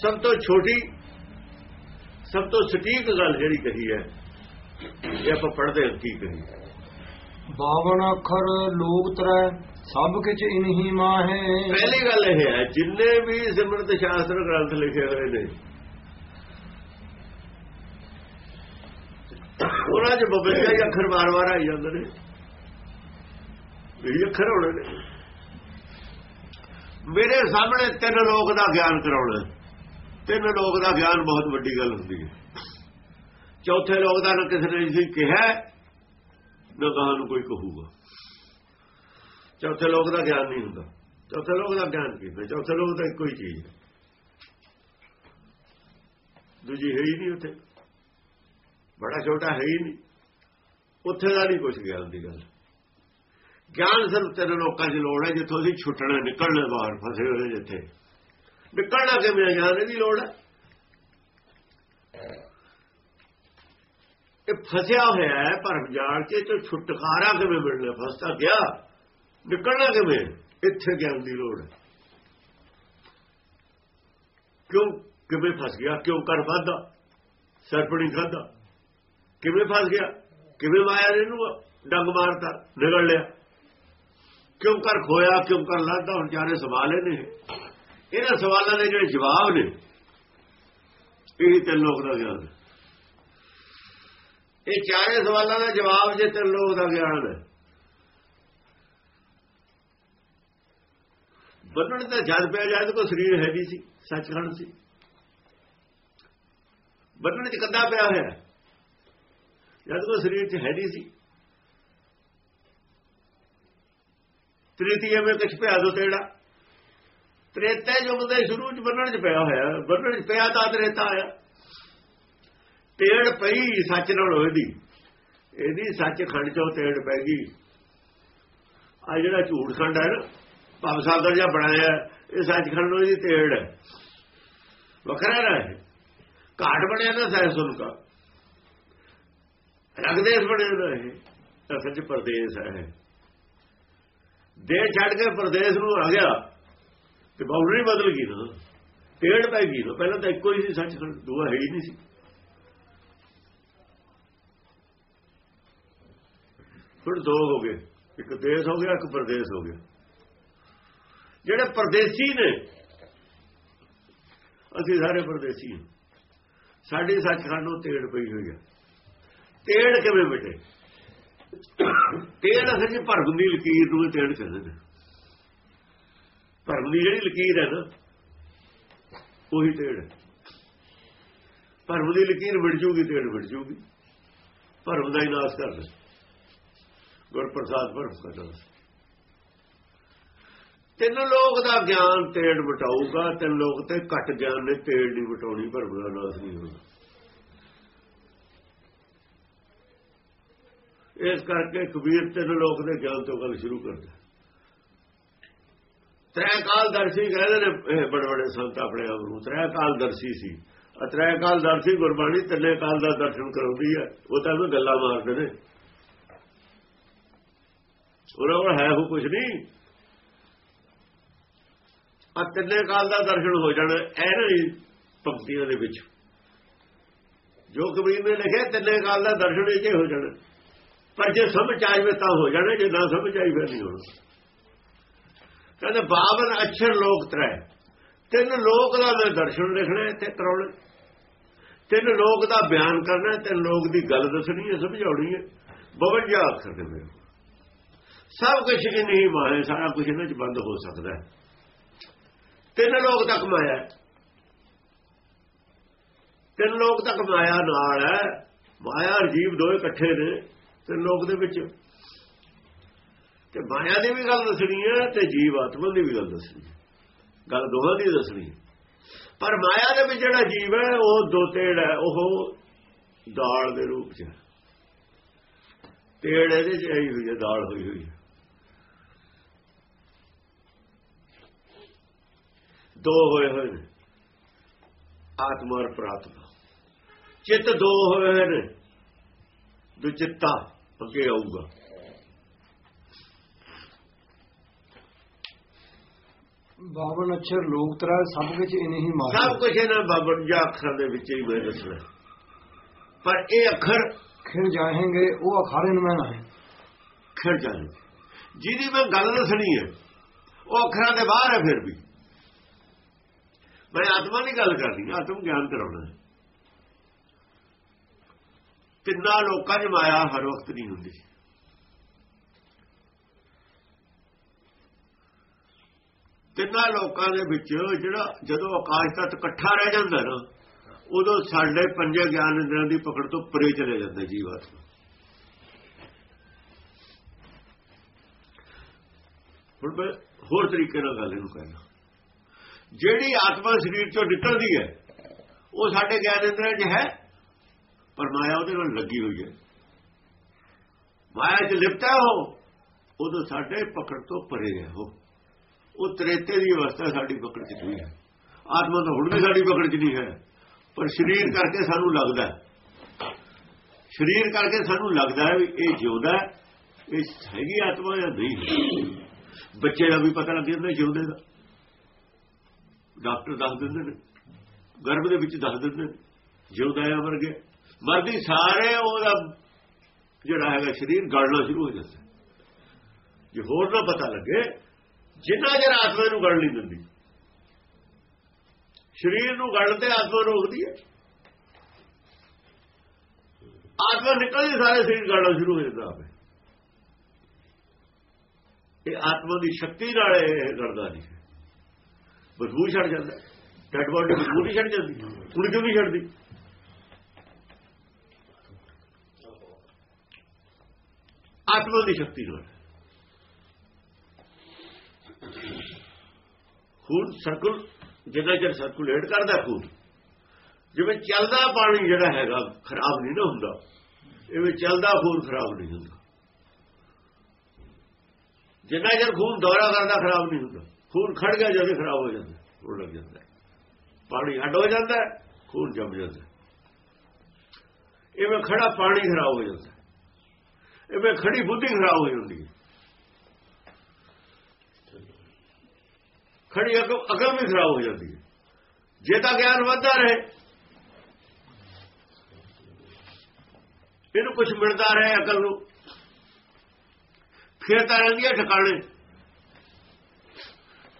Speaker 2: ਸਭ ਤੋਂ ਛੋਟੀ ਸਭ ਤੋਂ ਸਟੀਕ ਗੱਲ ਜਿਹੜੀ ਕਹੀ ਹੈ ਇਹ ਆਪਾਂ ਪੜ੍ਹਦੇ ਹਾਂ ਕੀ ਕਹੀ
Speaker 1: ਬਾਵਨ ਅੱਖਰ ਲੋਕ ਤਰੈ ਸਭ ਕਿਛ ਇਨਹੀ ਮਾਹੇ।
Speaker 2: ਪਹਿਲੀ ਗੱਲ ਇਹ ਹੈ ਜਿੰਨੇ ਵੀ ਸਿਮਰਤ ਸ਼ਾਸਤਰ ਗ੍ਰੰਥ ਲਿਖੇ ਹੋਏ ਨੇ ਉਹਨਾਂ 'ਚ ਬਬਲਿਆ ਹੀ ਅੱਖਰ ਵਾਰ-ਵਾਰ ਆਈ ਜਾਂਦੇ ਨੇ। ਇਹ ਅੱਖਰ ਹੋਣੇ ਨੇ। ਮੇਰੇ ਸਾਹਮਣੇ ਤਿੰਨ ਲੋਕ ਦਾ ਗਿਆਨ ਕਰਾਉਣਾ ਤਿੰਨ ਲੋਕ ਦਾ ਗਿਆਨ ਬਹੁਤ ਵੱਡੀ ਗੱਲ ਹੁੰਦੀ ਹੈ। ਚੌਥੇ ਲੋਕ ਦਾ ਨਾ ਕਿਸੇ ਨੇ ਕਿਹਾ, ਨਾ ਕਹਾਂ ਕੋਈ ਕਹੂਗਾ। ਚੌਥੇ ਲੋਕ ਦਾ ਗਿਆਨ ਨਹੀਂ ਹੁੰਦਾ। ਚੌਥੇ ਲੋਕ ਦਾ ਗਿਆਨ ਕੀ ਹੈ ਚੌਥੇ ਲੋਕ ਤਾਂ ਇੱਕੋ ਹੀ ਚੀਜ਼ ਹੈ। ਦੂਜੀ ਹੈ ਹੀ ਨਹੀਂ ਉੱਥੇ। ਬੜਾ ਛੋਟਾ ਹੈ ਹੀ ਨਹੀਂ। ਉੱਥੇ ਦਾ ਨਹੀਂ ਕੁਝ ਗਿਆਨ ਦੀ ਗੱਲ। ਗਿਆਨ ਸਿਰਫ ਤੇਰੇ ਲੋਕਾਂ 'ਚ ਲੋੜ ਹੈ, ਜਿੱਥੋਂ ਅਸੀਂ ਛੁੱਟਣਾ, ਨਿਕਲਣਾ, ਬਾਹਰ ਫਸੇ ਹੋਏ ਜਿੱਥੇ। ਨਿਕਲਣਾ ਕਿਵੇਂ ਗਿਆਨ ਦੀ ਲੋੜ ਹੈ। ਇਹ ਫਸਿਆ ਹੋਇਆ ਹੈ, ਪਰ ਜਾਣ ਕੇ ਤੇ ਛੁਟਕਾਰਾ ਕਿਵੇਂ ਮਿਲਣਾ? ਫਸਦਾ ਗਿਆ। ਨਿਕਲਣਾ ਕਿਵੇਂ? ਇੱਥੇ ਗਿਆਨ ਦੀ ਲੋੜ ਹੈ। ਕਿਉਂ? ਕਿਵੇਂ ਫਸ ਗਿਆ? ਕਿਉਂ ਕਰ ਵਾਦਾ ਸਰਪਣੀ ਖਾਦਾ? ਕਿਵੇਂ ਫਸ ਗਿਆ? ਕਿਵੇਂ ਮਾਇਆ ਨੇ ਇਹਨੂੰ? ਡੰਗ ਮਾਰਤਾ ਨਿਕਲ ਲਿਆ। ਕਿਉਂ ਕਰ ਖੋਇਆ, ਕਿਉਂ ਕਰ ਲਾਦਾ ਹੁਣ ਚਾਰੇ ਸਵਾਲ ਨੇ ਇਹਨਾਂ ਸਵਾਲਾਂ ਦੇ ਜਿਹੜੇ ਜਵਾਬ ਨੇ, ਇਹ ਤੇ ਲੋਕ ਦਾ ਗਿਆਨ ਇਹ ਚਾਰੇ ਸਵਾਲਾਂ ਦਾ ਜਵਾਬ ਜੇ ਤੇ ਲੋਕ ਦਾ ਗਿਆਨ ਹੈ। ਬੰਨਣ ਦਾ ਜਦ ਪਿਆ ਜਦ ਕੋ ਸਰੀਰ ਹੈ ਨਹੀਂ ਸੀ, ਸੱਚਖੰਡ ਸੀ। ਬੰਨਣ ਚ ਕੱਦਾ ਪਿਆ ਹੋਇਆ। ਜਦ ਕੋ ਸਰੀਰ ਚ ਹੈ ਨਹੀਂ ਸੀ ਤ੍ਰਿਤੀਏ ਵਿੱਚ ਕਿਛ ਪਿਆ ਦੋ ਤੇੜਾ। ਤ੍ਰੇਤੇ ਯੁੱਗ ਦੇ ਸ਼ੁਰੂ ਚ ਬੰਨਣ ਚ ਪਿਆ ਹੋਇਆ, ਬੰਨਣ ਚ ਪਿਆ ਤਾਂ ਤ੍ਰੇਤਾ ਆਇਆ। ਤੇੜ ਪਈ ਸੱਚ ਨਾਲ ਹੋਏ ਇਹਦੀ ਸੱਚ ਖੰਡ ਚੋਂ ਤੇੜ ਪੈ ਗਈ। ਆ ਜਿਹੜਾ ਝੂਠ ਖੰਡ ਹੈ ਨਾ ਭਵ ਸਾਗਰ ਜਿਹਾ ਬਣਾਇਆ ਇਹ ਸੱਚ ਖੰਡ ਨੂੰ ਇਹਦੀ ਤੇੜ ਹੈ। ਵੱਖਰਾ ਨਾ ਹੈ ਘਾਟ ਬਣਿਆ ਨਾ ਸਹਿ ਸੁਨ ਕਾ। ਰਗਦੇਸ ਬਣਿਆ ਨਾ ਇਹ। ਅਸਲ ਚ ਪਰਦੇਸ ਹੈ ਦੇਸ਼ ਛੱਡ ਕੇ ਪਰਦੇਸ ਨੂੰ ਆ ਗਿਆ ਤੇ ਬਾਉਂਡਰੀ ਬਦਲ ਗਈ ਨਾ। ਤੇੜ ਪੈ ਗਈ ਨਾ। ਪਹਿਲਾਂ ਤਾਂ ਇੱਕੋ ਹੀ ਸੀ, ਸੱਚ ਖੰਡ ਦੂਆ ਹੈ ਹੀ ਨਹੀਂ ਸੀ। ਫਿਰ ਦੋ ਹੋ ਗਏ। ਇੱਕ ਦੇਸ਼ ਹੋ ਗਿਆ, ਇੱਕ ਪ੍ਰਦੇਸ਼ ਹੋ ਗਿਆ। ਜਿਹੜੇ ਪਰਦੇਸੀ ਨੇ, ਅਸੀਂ ਸਾਰੇ ਪਰਦੇਸੀ ਹਾਂ। ਸਾਡੀ ਸੱਚਖੰਡ ਨੂੰ ਤੇੜ ਪਈ ਹੋਈ ਹੈ। ਤੇੜ ਕਿਵੇਂ ਮਿਟੇ? ਤੇੜ ਅਸਲ ਜੀ ਭਰਮ ਦੀ ਲਕੀਰ ਨੂੰ ਤੇੜ ਕਹਿੰਦੇ ਨੇ। ਭਰਮ ਦੀ ਜਿਹੜੀ ਲਕੀਰ ਹੈ ਨਾ, ਉਹੀ ਤੇੜ ਹੈ। ਭਰਮ ਦੀ ਲਕੀਰ ਮਿਟ ਜੂਗੀ, ਤੇੜ ਮਿਟ ਜੂਗੀ। ਭਰਮ ਦਾ ਹੀ ਨਾਸ ਕਰ ਦੇ ਗੁਰ ਪ੍ਰਸਾਦ ਭਰਮ ਕਰਦਾ ਤਿੰਨ ਲੋਕ ਦਾ ਗਿਆਨ ਤੇੜ ਮਟਾਊਗਾ, ਤਿੰਨ ਲੋਕ ਤੇ ਘਟ ਗਿਆਨ ਨੇ ਤੇੜ ਨਹੀਂ ਮਟਾਉਣੀ, ਭਰਮ ਦਾ ਨਾਸ ਨਹੀਂ ਹੋਣਾ। ਇਸ ਕਰਕੇ ਕਬੀਰ ਤਿੰਨ ਲੋਕ ਦੇ ਗਿਆਨ ਤੋਂ ਗੱਲ ਸ਼ੁਰੂ ਕਰਦਾ ਤ੍ਰੈ ਕਾਲ ਦਰਸ਼ੀ ਕਹਿੰਦੇ ਨੇ ਬੜੇ ਬੜੇ ਸੰਤ ਆਪਣੇ ਆਪ ਨੂੰ ਤ੍ਰੈ ਕਾਲ ਦਰਸ਼ੀ ਸੀ। ਤ੍ਰੈ ਕਾਲ ਦਰਸ਼ੀ ਗੁਰਬਾਣੀ ਤਿੰਨੇ ਕਾਲ ਦਾ ਦਰਸ਼ਨ ਕਰਾਉਂਦੀ ਹੈ ਉਹ ਤਾਂ ਉਹ ਗੱਲਾਂ ਮਾਰਦੇ ਨੇ। ਉਹਨਾਂ ਕੋਲ ਹੈ ਉਹ ਕੁਝ ਨਹੀਂ। ਆ ਤਿੰਨੇ ਕਾਲ ਦਾ ਦਰਸ਼ਨ ਹੋ ਜਾਣਾ, ਇਹਨਾਂ ਪੰਕਤੀਆਂ ਦੇ ਵਿੱਚ। ਜੋ ਕਬੀਰ ਨੇ ਲਿਖਿਆ, ਤਿੰਨੇ ਕਾਲ ਦਾ ਦਰਸ਼ਨ ਇਹ ਹੋ ਜਾਣਾ। ਪਰ ਜੇ ਸਮਝ ਆਵੇ ਤਾਂ ਹੋ ਜਾਣਾ, ਜੇ ਨਾ ਸਮਝ ਆਈ ਫਿਰ ਨਹੀਂ ਹੋਣਾ। ਕਹਿੰਦੇ 52 ਅਛਰ ਲੋਕ ਤਰੇ। ਤਿੰਨ ਲੋਕ ਦਾ ਮੈਂ ਦਰਸ਼ਨ ਲਿਖਣਾ ਇੱਥੇ ਕਰਾਉਣਾ। ਤਿੰਨ ਲੋਕ ਦਾ ਬਿਆਨ ਕਰਨਾ, ਤਿੰਨ ਲੋਕ ਦੀ ਗੱਲ ਦੱਸਣੀ ਹੈ, ਸਮਝਾਉਣੀ ਹੈ। 52 ਅੱਖਰ ਦੇ ਮੇਰੇ। ਸਭ ਕੁਝ ਕਿ ਨਹੀਂ ਮਾਏ ਸਾਰਾ ਕੁਝ ਇਹਨਾਂ 'ਚ ਬੰਦ ਹੋ ਸਕਦਾ ਹੈ। ਤਿੰਨ ਲੋਕ ਤੱਕ ਮਾਇਆ ਤਿੰਨ ਲੋਕ ਤੱਕ ਮਾਇਆ ਨਾਲ ਹੈ। ਮਾਇਆ ਜੀਵ ਦੋਏ ਇਕੱਠੇ ਨੇ। ਤਿੰਨ ਲੋਕ ਦੇ ਵਿੱਚ। ਤੇ ਮਾਇਆ ਦੀ ਵੀ ਗੱਲ ਦੱਸਣੀ ਹੈ ਤੇ ਜੀਵ ਆਤਮਾ ਦੀ ਵੀ ਗੱਲ ਦੱਸਣੀ ਹੈ ਗੱਲ ਦੋਹਾਂ ਦੀ ਦੱਸਣੀ ਹੈ ਪਰ ਮਾਇਆ ਦੇ ਵਿੱਚ ਜਿਹੜਾ ਜੀਵ ਹੈ, ਉਹ ਦੋ ਤੇੜ ਹੈ। ਉਹ ਦਾਲ ਦੇ ਰੂਪ 'ਚ ਤੇੜ ਇਹਦੇ 'ਚ ਆਈ ਹੋਈ ਹੈ, ਦਾਲ ਹੋਈ ਹੋਈ ਹੈ। ਦੋ ਹੋਏ ਹੋਏ ਨੇ। ਆਤਮਾ ਔਰ ਪ੍ਰਾਤਮਾ। ਚਿੱਤ ਦੋ ਹੋਏ ਹੋਏ ਨੇ। ਦੁਚਿੱਤਾ। ਅੱਗੇ ਆਊਗਾ।
Speaker 1: ਬਾਵਨ ਅਛਰ ਲੋਕ ਤਰਾ ਸਭ ਵਿੱਚ ਇਨੇ ਹੀ ਮਾਰ
Speaker 2: ਸਭ ਕੁਝ ਇਹਨਾਂ 52 ਅੱਖਰਾਂ ਦੇ ਵਿੱਚ ਹੀ ਮੈਂ ਦੱਸਣਾ। ਪਰ ਇਹ ਅੱਖਰ
Speaker 1: ਖਿਰ ਜਾਏਂਗੇ ਉਹ ਅਖਾਰੇ ਨੂੰ ਮੈਂ ਨਾ
Speaker 2: ਖਿਰ ਜਾਣੇ ਜਿਹਦੀ ਮੈਂ ਗੱਲ ਦੱਸਣੀ ਹੈ ਉਹ ਅੱਖਰਾਂ ਦੇ ਬਾਹਰ ਹੈ ਫਿਰ ਵੀ। ਮੈਂ ਆਤਮਾ ਦੀ ਗੱਲ ਕਰਨੀ ਆਤਮ ਗਿਆਨ ਕਰਾਉਣਾ ਤਿੰਨਾਂ ਲੋਕਾਂ 'ਚ ਮਾਇਆ ਹਰ ਵਕਤ ਨਹੀਂ ਹੁੰਦੀ। ਤਿੰਨਾਂ ਲੋਕਾਂ ਦੇ ਵਿੱਚ ਜਿਹੜਾ ਜਦੋਂ ਆਕਾਸ਼ ਤੱਕ ਇਕੱਠਾ ਰਹਿ ਜਾਂਦਾ ਨਾ, ਉਦੋਂ ਸਾਡੇ ਪੰਜੇ ਗਿਆਨ ਇੰਦਰਾਂ ਦੀ ਪਕੜ ਤੋਂ ਪਰੇ ਚਲੇ ਜਾਂਦਾ ਜੀਵਾਤਮਾ। ਹੁਣ ਮੈਂ ਹੋਰ ਤਰੀਕੇ ਨਾਲ ਗੱਲ ਇਹਨੂੰ ਕਹਿਣਾ। ਜਿਹੜੀ ਆਤਮਾ ਸਰੀਰ ਚੋਂ ਨਿਕਲਦੀ ਹੈ, ਉਹ ਸਾਡੇ ਗਿਆਨ ਇੰਦਰਾਂ 'ਚ ਹੈ ਪਰ ਮਾਇਆ ਉਹਦੇ ਨਾਲ ਲੱਗੀ ਹੋਈ ਹੈ। ਮਾਇਆ 'ਚ ਲਿਪਟਾ ਹੋ ਉਦੋਂ ਸਾਡੇ ਪਕੜ ਤੋਂ ਪਰੇ ਹੈ, ਉਹ। ਉਹ ਤ੍ਰੇਤੇ ਦੀ ਅਵਸਥਾ ਸਾਡੀ ਪਕੜ 'ਚ ਨਹੀਂ ਹੈ। ਆਤਮਾ ਤਾਂ ਹੁਣ ਵੀ ਸਾਡੀ ਪਕੜ 'ਚ ਨਹੀਂ ਹੈ। ਪਰ ਸਰੀਰ ਕਰਕੇ ਸਾਨੂੰ ਲੱਗਦਾ ਸਰੀਰ ਕਰਕੇ ਸਾਨੂੰ ਲੱਗਦਾ ਹੈ ਵੀ ਇਹ ਜਿਉਂਦਾ ਇਹ ਹੈਗੀ ਆਤਮਾ ਜਾਂ ਨਹੀਂ ਬੱਚੇ ਦਾ ਵੀ ਪਤਾ ਲੱਗ ਜਾਂਦਾ ਜਿਉਂਦੇ ਦਾ। ਡਾਕਟਰ ਦੱਸ ਦਿੰਦੇ ਨੇ, ਗਰਭ ਦੇ ਵਿੱਚ ਦੱਸ ਦਿੰਦੇ ਨੇ, ਜਿਉਂਦਾ ਹੈ ਮਰ ਗਿਆ। ਮਰਦੀ ਸਾਰੇ ਉਹਦਾ ਜਿਹੜਾ ਹੈਗਾ ਸਰੀਰ ਗੜਨਾ ਸ਼ੁਰੂ ਹੋ ਜਾਂਦਾ। ਜੇ ਹੋਰ ਨਾ ਪਤਾ ਲੱਗੇ, ਜਿੰਨਾ ਜਰ ਆਤਮਾ ਨੂੰ ਗੜ ਨਹੀਂ ਦਿੰਦੀ। ਸਰੀਰ ਨੂੰ ਗੜਨ ਤੇ ਆਤਮਾ ਰੋਕਦੀ ਹੈ। ਆਤਮਾ ਨਿਕਲਦੀ ਸਾਰੇ ਸਰੀਰ ਗੜਨਾ ਸ਼ੁਰੂ ਹੋ ਜਾਂਦਾ ਆਪੇ। ਇਹ ਆਤਮਾ ਦੀ ਸ਼ਕਤੀ ਨਾਲ ਇਹ ਗੜਦਾ ਨਹੀਂ। ਬਦਬੂ ਛੱਡ ਜਾਂਦਾ। ਡੈਡ ਬਾਡੀ ਬਦਬੂ ਨਹੀਂ ਛੱਡ ਜਾਂਦੀ। ਹੁਣ ਕਿਉਂ ਨਹੀਂ ਛੱਡਦੀ? ਆਤਮਾ ਦੀ ਸ਼ਕਤੀ ਨਾਲ। ਖੂਨ ਸਰਕਲ ਜਿੰਨਾ ਚਿਰ ਸਰਕੂਲੇਟ ਕਰਦਾ ਖੂਨ। ਜਿਵੇਂ ਚੱਲਦਾ ਪਾਣੀ ਜਿਹੜਾ ਹੈਗਾ, ਖਰਾਬ ਨਹੀਂ ਨਾ ਹੁੰਦਾ। ਇਵੇਂ ਚੱਲਦਾ ਖੂਨ ਖਰਾਬ ਨਹੀਂ ਹੁੰਦਾ। ਜਿੰਨਾ ਚਿਰ ਖੂਨ ਦੌਰਾ ਕਰਦਾ, ਖਰਾਬ ਨਹੀਂ ਹੁੰਦਾ। ਖੂਨ ਖੜ ਗਿਆ, ਜਦੋਂ ਖਰਾਬ ਹੋ ਜਾਂਦਾ ਉਹ ਲੱਗ ਜਾਂਦਾ। ਪਾਣੀ ਹੱਡ ਹੋ ਜਾਂਦਾ, ਖੂਨ ਜੰਮ ਜਾਂਦਾ। ਇਵੇਂ ਖੜਾ ਪਾਣੀ ਖਰਾਬ ਹੋ ਜਾਂਦਾ। ਐਵੇਂ ਖੜੀ ਬੁੱਧੀ ਖਰਾਬ ਹੋ ਜਾਂਦੀ ਹੈ। ਖੜੀ ਅਕਲ ਅਕਲ ਵੀ ਖਰਾਬ ਹੋ ਜਾਂਦੀ ਹੈ। ਜੇ ਤਾਂ ਗਿਆਨ ਵੱਧਦਾ ਰਹੇ। ਇਹਨੂੰ ਕੁਝ ਮਿਲਦਾ ਰਹੇ ਅਕਲ ਨੂੰ। ਫਿਰ ਤਾਂ ਰਹਿੰਦੀ ਹੈ ਠਿਕਾਣੇ।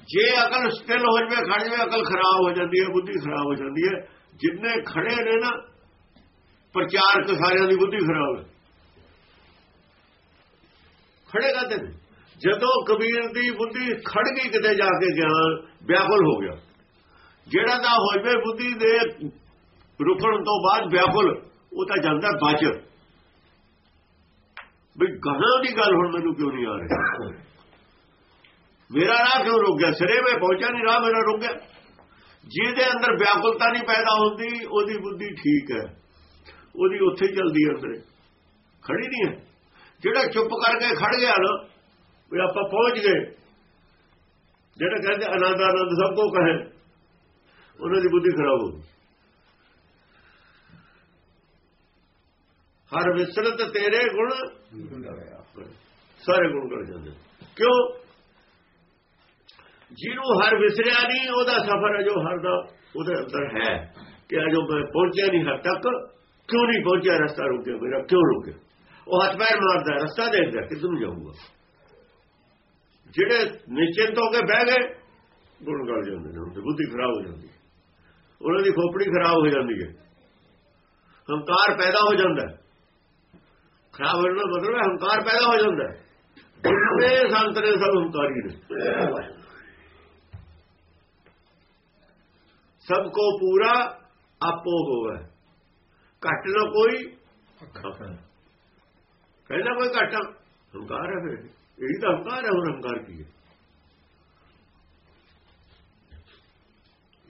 Speaker 2: ਜੇ ਅਕਲ ਸਟਿਲ ਹੋ ਜਵੇ, ਖੜ ਜਵੇ, ਅਕਲ ਖਰਾਬ ਹੋ ਜਾਂਦੀ ਹੈ, ਬੁੱਧੀ ਖਰਾਬ ਹੋ ਜਾਂਦੀ ਹੈ। ਜਿੰਨੇ ਖੜੇ ਨੇ ਨਾ, ਪ੍ਰਚਾਰਕ ਸਾਰਿਆਂ ਦੀ ਬੁੱਧੀ ਖਰਾਬ ਹੈ। ਖੜੇ ਕਰਦੇ ਨੇ ਜਦੋਂ ਕਬੀਰ ਦੀ ਬੁੱਧੀ ਖੜ ਗਈ ਕਿਤੇ ਜਾ ਕੇ ਗਿਆਨ ਵਿਆਕੁਲ ਹੋ ਗਿਆ। ਜਿਹੜਾ ਨਾ ਹੋਵੇ ਬੁੱਧੀ ਦੇ ਰੁਕਣ ਤੋਂ ਬਾਅਦ ਵਿਆਕੁਲ, ਉਹ ਤਾਂ ਜਾਂਦਾ ਬਚ ਵੀ ਗਾਹਾਂ ਦੀ ਗੱਲ ਹੁਣ ਮੈਨੂੰ ਕਿਉਂ ਨਹੀਂ ਆ ਰਹੀ? ਮੇਰਾ ਰਾਹ ਕਿਉਂ ਰੁਕ ਗਿਆ? ਸਿਰੇ ਮੈਂ ਪਹੁੰਚਿਆ ਨਹੀਂ ਰਾਹ ਮੇਰਾ ਰੁਕ ਗਿਆ। ਜਿਹਦੇ ਅੰਦਰ ਵਿਆਕੁਲਤਾ ਨਹੀਂ ਪੈਦਾ ਹੁੰਦੀ, ਉਹਦੀ ਬੁੱਧੀ ਠੀਕ ਹੈ। ਉਹਦੀ ਉੱਥੇ ਚੱਲਦੀ ਹੈ ਅੰਦਰ। ਖੜੀ ਨਹੀਂ ਹੈ। ਜਿਹੜਾ ਚੁੱਪ ਕਰਕੇ ਖੜ ਗਿਆ ਨਾ, ਵੀ ਆਪਾਂ ਪਹੁੰਚ ਗਏ। ਜਿਹੜਾ ਕਹਿੰਦੇ ਆਨੰਦ ਆਨੰਦ ਸਭ ਕੋ ਕਹੇ, ਉਹਨਾਂ ਦੀ ਬੁੱਧੀ ਖਰਾਬ ਹੋ ਗਈ। ਹਰ ਵਿਸਰਤ ਤੇਰੇ ਗੁਣ ਸਾਰੇ ਗੁਣ ਕਰ ਜਾਂਦੇ। ਕਿਉਂ? ਜਿਹਨੂੰ ਹਰ ਵਿਸਰਿਆ ਨਹੀਂ, ਉਹਦਾ ਸਫ਼ਰ ਹੈ ਜੋ ਹਰ ਦਾ ਉਹਦੇ ਅੰਦਰ ਹੈ ਕਿ ਅਜੋ ਮੈਂ ਪਹੁੰਚਿਆ ਨਹੀਂ ਹਰ ਤੱਕ। ਕਿਉਂ ਨਹੀਂ ਪਹੁੰਚਿਆ ਰਸਤਾ ਰੁਕਿਆ ਮੇਰਾ? ਕਿਉਂ ਰੁਕਿਆ? ਉਹ ਹੱਥ ਪੈਰ ਮਾਰਦਾ, ਰਸਤਾ ਦੇਖਦਾ, ਕਿੱਧਰ ਨੂੰ ਜਾਊਗਾ? ਜਿਹੜੇ ਨਿਸ਼ਚਿੰਤ ਹੋ ਕੇ ਬਹਿ ਗਏ, ਗੁਣ ਗਲ ਜਾਂਦੇ ਨੇ ਉਹਦੀ ਬੁੱਧੀ ਖਰਾਬ ਹੋ ਜਾਂਦੀ ਹੈ। ਉਹਨਾਂ ਦੀ ਖੋਪੜੀ ਖਰਾਬ ਹੋ ਜਾਂਦੀ ਹੈ। ਹੰਕਾਰ ਪੈਦਾ ਹੋ ਜਾਂਦਾ ਖਰਾਬ ਹੋਣ ਦਾ ਮਤਲਬ ਹੈ ਹੰਕਾਰ ਪੈਦਾ ਹੋ ਜਾਂਦਾ ਹੈ। ਸੰਤ ਨੇ ਸਭ ਹੰਕਾਰੀ ਨੇ। ਸਭ ਕੋ ਪੂਰਾ ਆਪੋ ਹੋਵੇ। ਘਟ ਨਾ ਕੋਈ ਪਹਿਲਾਂ ਕੋਈ ਘਾਟਾ ਹੰਕਾਰ ਹੈ ਫਿਰ। ਇਹੀ ਤਾਂ ਹੰਕਾਰ ਹੈ ਹੋਰ ਹੰਕਾਰ ਕੀ ਹੈ?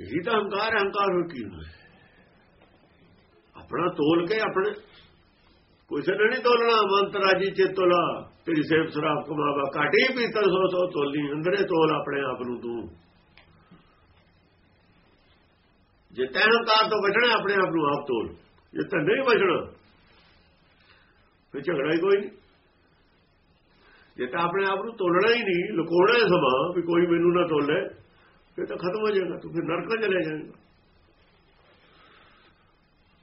Speaker 2: ਇਹੀ ਤਾਂ ਹੰਕਾਰ ਹੈ, ਹੰਕਾਰ ਹੋਰ ਕੀ ਹੁੰਦਾ? ਆਪਣਾ ਤੋਲ ਕੇ ਆਪਣੇ ਕਿਸੇ ਨੇ ਨਹੀਂ ਤੋਲਣਾ, ਮੰਤ ਰਾਜੀ ਚੇਤੋਲਾ ਤੇਰੀ ਸੇਵ ਸਰਾਬ ਕਮਾਵਾ। ਕਾਟੀ ਪੀਤਲ ਸੋ ਸੋ ਤੋਲੀ। ਅੰਦਰੇ ਤੋਲ ਆਪਣੇ ਆਪ ਨੂੰ ਤੂੰ। ਜੇ ਤੈਂ ਹੰਕਾਰ ਤੋਂ ਬਚਣਾ ਆਪਣੇ ਆਪ ਨੂੰ ਆਪ ਤੋਲ। ਜੇ ਤਾਂ ਨਹੀਂ ਬਚਣਾ ਫਿਰ ਝਗੜਾ ਹੀ ਕੋਈ ਨਹੀਂ। ਜੇ ਤਾਂ ਆਪਣੇ ਆਪ ਨੂੰ ਤੋਲਣਾ ਹੀ ਨਹੀਂ ਲੁਕੋਣਾ ਸਮਾਂ ਵੀ ਕੋਈ ਮੈਨੂੰ ਨਾ ਤੋਲੇ, ਫਿਰ ਤਾਂ ਖਤਮ ਹੋ ਜਾਏਗਾ, ਤੂੰ ਫਿਰ ਨਰਕ ਚਲੇ ਜਾਏਗਾ।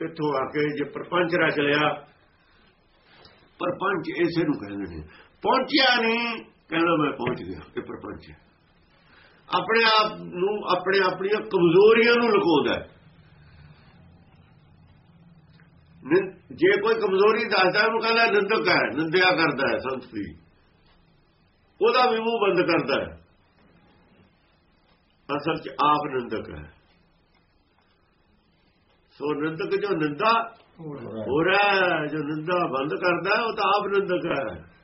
Speaker 2: ਇੱਥੋਂ ਆ ਕੇ ਜੇ ਪਰਪੰਚ ਰਚ ਲਿਆ, ਪਰਪੰਚ ਇਸੇ ਨੂੰ ਕਹਿੰਦੇ ਨੇ। ਪਹੁੰਚਿਆ ਨਹੀਂ, ਕਹਿੰਦਾ ਮੈਂ ਪਹੁੰਚ ਗਿਆ ਇਹ ਪਰਪੰਚ। ਆਪਣੇ ਆਪ ਨੂੰ, ਆਪਣੇ ਆਪਣੀਆਂ ਕਮਜ਼ੋਰੀਆਂ ਨੂੰ ਲੁਕੋਦਾ ਜੇ ਕੋਈ ਕਮਜ਼ੋਰੀ ਦੱਸਦਾ, ਉਹਨੂੰ ਕਹਿੰਦਾ ਨਿੰਦਕ ਹੈ, ਨਿੰਦਿਆ ਕਰਦਾ ਹੈ ਸੰਸਦੀ। ਉਹਦਾ ਵੀ ਮੂੰਹ ਬੰਦ ਕਰਦਾ ਹੈ। ਅਸਲ 'ਚ ਆਪ ਨਿੰਦਕ ਹੈ। ਸੋ ਨਿੰਦਕ ਜੋ ਨਿੰਦਾ ਹੋ ਰਿਹਾ ਜੋ ਨਿੰਦਾ ਬੰਦ ਕਰਦਾ ਉਹ ਤਾਂ ਆਪ ਨਿੰਦਕ ਹੈ।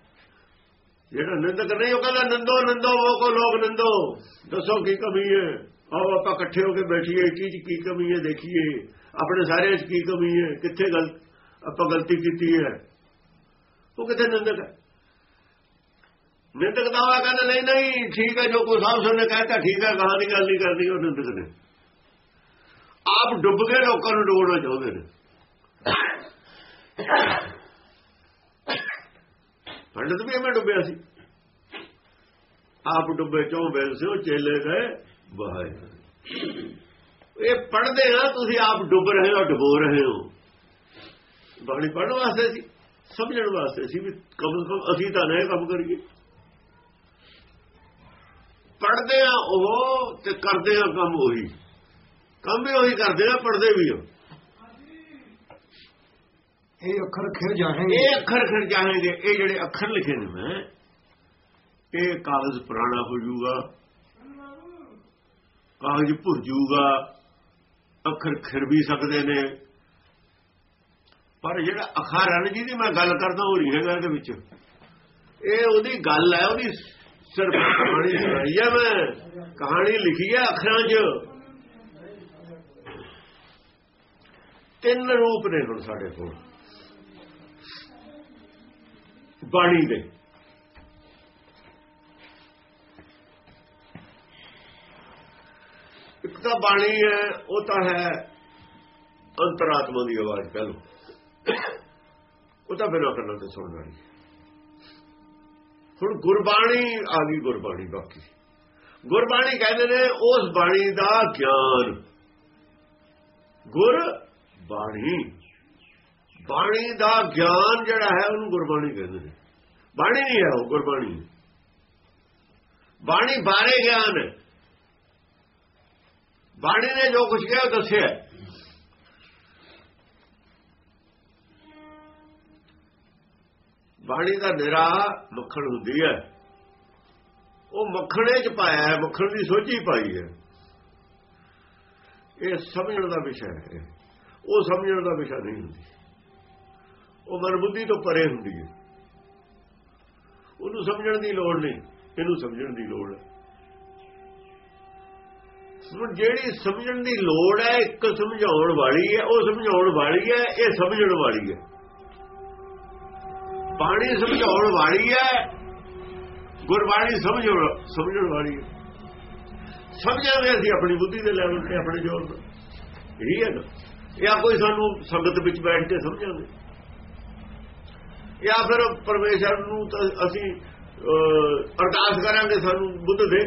Speaker 2: ਜਿਹੜਾ ਨਿੰਦਕ ਨਹੀਂ, ਉਹ ਕਹਿੰਦਾ ਨਿੰਦੋ ਨਿੰਦੋ, ਉਹ ਕੋ ਲੋਕ ਨਿੰਦੋ। ਦੱਸੋ ਕੀ ਕਮੀ ਹੈ? ਆਓ ਆਪਾਂ ਇਕੱਠੇ ਹੋ ਕੇ ਬੈਠੀਏ ਕੀ ਚ ਕੀ ਕਮੀ ਹੈ, ਦੇਖੀਏ। ਆਪਣੇ ਸਾਰਿਆਂ 'ਚ ਕੀ ਕਮੀ ਹੈ? ਕਿੱਥੇ ਗਲਤ ਆਪਾਂ ਗਲਤੀ ਕੀਤੀ ਹੈ? ਉਹ ਕਿਤੇ ਨਿੰਦਕ ਹੈ? ਨਿੰਦਕ ਦਾ ਵਾ ਕਹਿੰਦਾ, ਨਹੀਂ ਨਹੀਂ, ਠੀਕ ਹੈ, ਜੋ ਕੋਈ ਸਾਹਿਬ ਸੁਣਨੇ ਕਹਿੰਦਾ ਠੀਕ ਹੈ ਕਹਾਂ ਦੀ ਗੱਲ ਨਹੀਂ ਕਰਨੀ, ਉਹ ਨਿੰਦਕ ਨੇ। ਆਪ ਡੁੱਬ ਕੇ ਲੋਕਾਂ ਨੂੰ ਡੋਬਣਾ ਚਾਹੁੰਦੇ ਨੇ। ਪੰਡਤ ਵੀ ਐਵੇਂ ਡੁੱਬਿਆ ਸੀ। ਆਪ ਡੁੱਬੇ ਚੋਂ ਬੈਲ ਸੀ ਉਹ ਚੇਲੇ ਗਏ ਬਹਾਏ ਇਹ ਪੜਦੇ ਆ ਤੁਸੀਂ ਆਪ ਡੁੱਬ ਰਹੇ ਹੋ ਡੁਬੋ ਰਹੇ ਹੋ। ਬਾਣੀ ਪੜਨ ਵਾਸਤੇ ਸੀ ਸਮਝਣ ਵਾਸਤੇ ਸੀ ਵੀ ਕਮ ਸੇ ਕਮ ਅਸੀਂ ਤਾਂ ਨਹੀਂ ਕੰਮ ਕਰੀਏ। ਪੜਦੇ ਆ ਉਹ ਤੇ ਕਰਦੇ ਆ ਕੰਮ ਉਹੀ। ਕੰਮ ਵੀ ਉਹੀ ਕਰਦੇ ਆ ਪੜਦੇ ਵੀ ਹੋ
Speaker 1: ਇਹ ਅੱਖਰ ਖਿਰ ਜਾਣਗੇ
Speaker 2: ਇਹ ਅੱਖਰ ਖੜ ਜਾਣਗੇ ਇਹ ਜਿਹੜੇ ਅੱਖਰ ਲਿਖੇ ਨੇ ਮੈਂ ਇਹ ਕਾਗਜ਼ ਪੁਰਾਣਾ ਹੋ ਜਾਊਗਾ। ਕਾਗਜ਼ ਭੁਰ ਜਾਊਗਾ। ਅੱਖਰ ਖਿਰ ਵੀ ਸਕਦੇ ਨੇ। ਪਰ ਜਿਹੜਾ ਅਖਾਰਨ ਜਿਹਦੀ ਮੈਂ ਗੱਲ ਕਰਦਾ, ਉਹ ਨਹੀਂ ਹੈਗਾ ਇਹਦੇ ਵਿੱਚ। ਇਹ ਉਹਦੀ ਗੱਲ ਹੈ, ਉਹਦੀ ਸਿਰਫ ਕਹਾਣੀ ਸੁਣਾਈ ਹੈ ਮੈਂ। ਕਹਾਣੀ ਲਿਖੀ ਹੈ ਅੱਖਰਾਂ 'ਚ। ਤਿੰਨ ਰੂਪ ਨੇ ਹੁਣ ਸਾਡੇ ਕੋਲ। ਬਾਣੀ ਦੇ ਇੱਕ ਤਾਂ ਬਾਣੀ ਹੈ, ਉਹ ਤਾਂ ਹੈ। ਅੰਤਰਾਤਮਾ ਦੀ ਆਵਾਜ਼ ਪਹਿਲੋ। ਉਹ ਤਾਂ ਬਿਨਾਂ ਕੰਨਾਂ ਤੇ ਸੁਣਨ ਵਾਲੀ। ਹੁਣ ਗੁਰਬਾਣੀ ਆ ਗਈ, ਗੁਰਬਾਣੀ ਬਾਕੀ। ਗੁਰਬਾਣੀ ਕਹਿੰਦੇ ਨੇ, ਉਸ ਬਾਣੀ ਦਾ ਗਿਆਨ। ਗੁਰ ਬਾਣੀ ਬਾਣੀ ਦਾ ਗਿਆਨ ਜਿਹੜਾ ਹੈ, ਉਹਨੂੰ ਗੁਰਬਾਣੀ ਕਹਿੰਦੇ ਨੇ। ਬਾਣੀ ਨਹੀਂ ਹੈ, ਉਹ ਗੁਰਬਾਣੀ। ਬਾਣੀ ਬਾਰੇ ਗਿਆਨ ਹੈ। ਬਾਣੀ ਨੇ ਜੋ ਕੁਝ ਕਿਹਾ ਉਹ ਦੱਸਿਆ। ਬਾਣੀ ਦਾ ਨਿਰਾ ਮੱਖਣ ਹੁੰਦੀ ਹੈ। ਉਹ ਮੱਖਣੇ ਚ ਪਾਇਆ ਹੈ, ਮੱਖਣ ਦੀ ਸੋਝੀ ਪਾਈ ਹੈ। ਇਹ ਸਮਝਣ ਦਾ ਵਿਸ਼ਾ ਹੈ। ਉਹ ਸਮਝਣ ਦਾ ਵਿਸ਼ਾ ਨਹੀਂ ਹੁੰਦੀ। ਉਹ ਮਨਬੁੱਧੀ ਤੋਂ ਪਰੇ ਹੁੰਦੀ ਹੈ। ਉਹਨੂੰ ਸਮਝਣ ਦੀ ਲੋੜ ਨਹੀਂ, ਇਹਨੂੰ ਸਮਝਣ ਦੀ ਲੋੜ ਹੈ। ਹੁਣ ਜਿਹੜੀ ਸਮਝਣ ਦੀ ਲੋੜ ਹੈ, ਇੱਕ ਸਮਝਾਉਣ ਵਾਲੀ ਹੈ, ਉਹ ਸਮਝਾਉਣ ਵਾਲੀ ਹੈ, ਇਹ ਸਮਝਣ ਵਾਲੀ ਹੈ। ਬਾਣੀ ਸਮਝਾਉਣ ਵਾਲੀ ਹੈ, ਗੁਰਬਾਣੀ ਸਮਝਣ ਸਮਝਣ ਵਾਲੀ ਹੈ। ਸਮਝਾਂਗੇ ਅਸੀਂ ਆਪਣੀ ਬੁੱਧੀ ਦੇ ਲੈਵਲ ਤੇ, ਆਪਣੇ ਜੋਰ ਤੇ ਇਹੀ ਹੈ ਨਾ। ਜਾਂ ਕੋਈ ਸਾਨੂੰ ਸੰਗਤ ਵਿੱਚ ਬੈਠ ਕੇ ਸਮਝਾਂਗੇ ਜਾਂ ਫਿਰ ਪਰਮੇਸ਼ਰ ਨੂੰ ਤਾਂ ਅਸੀਂ ਅਰਦਾਸ ਕਰਾਂਗੇ ਸਾਨੂੰ ਬੁੱਧ ਦੇ,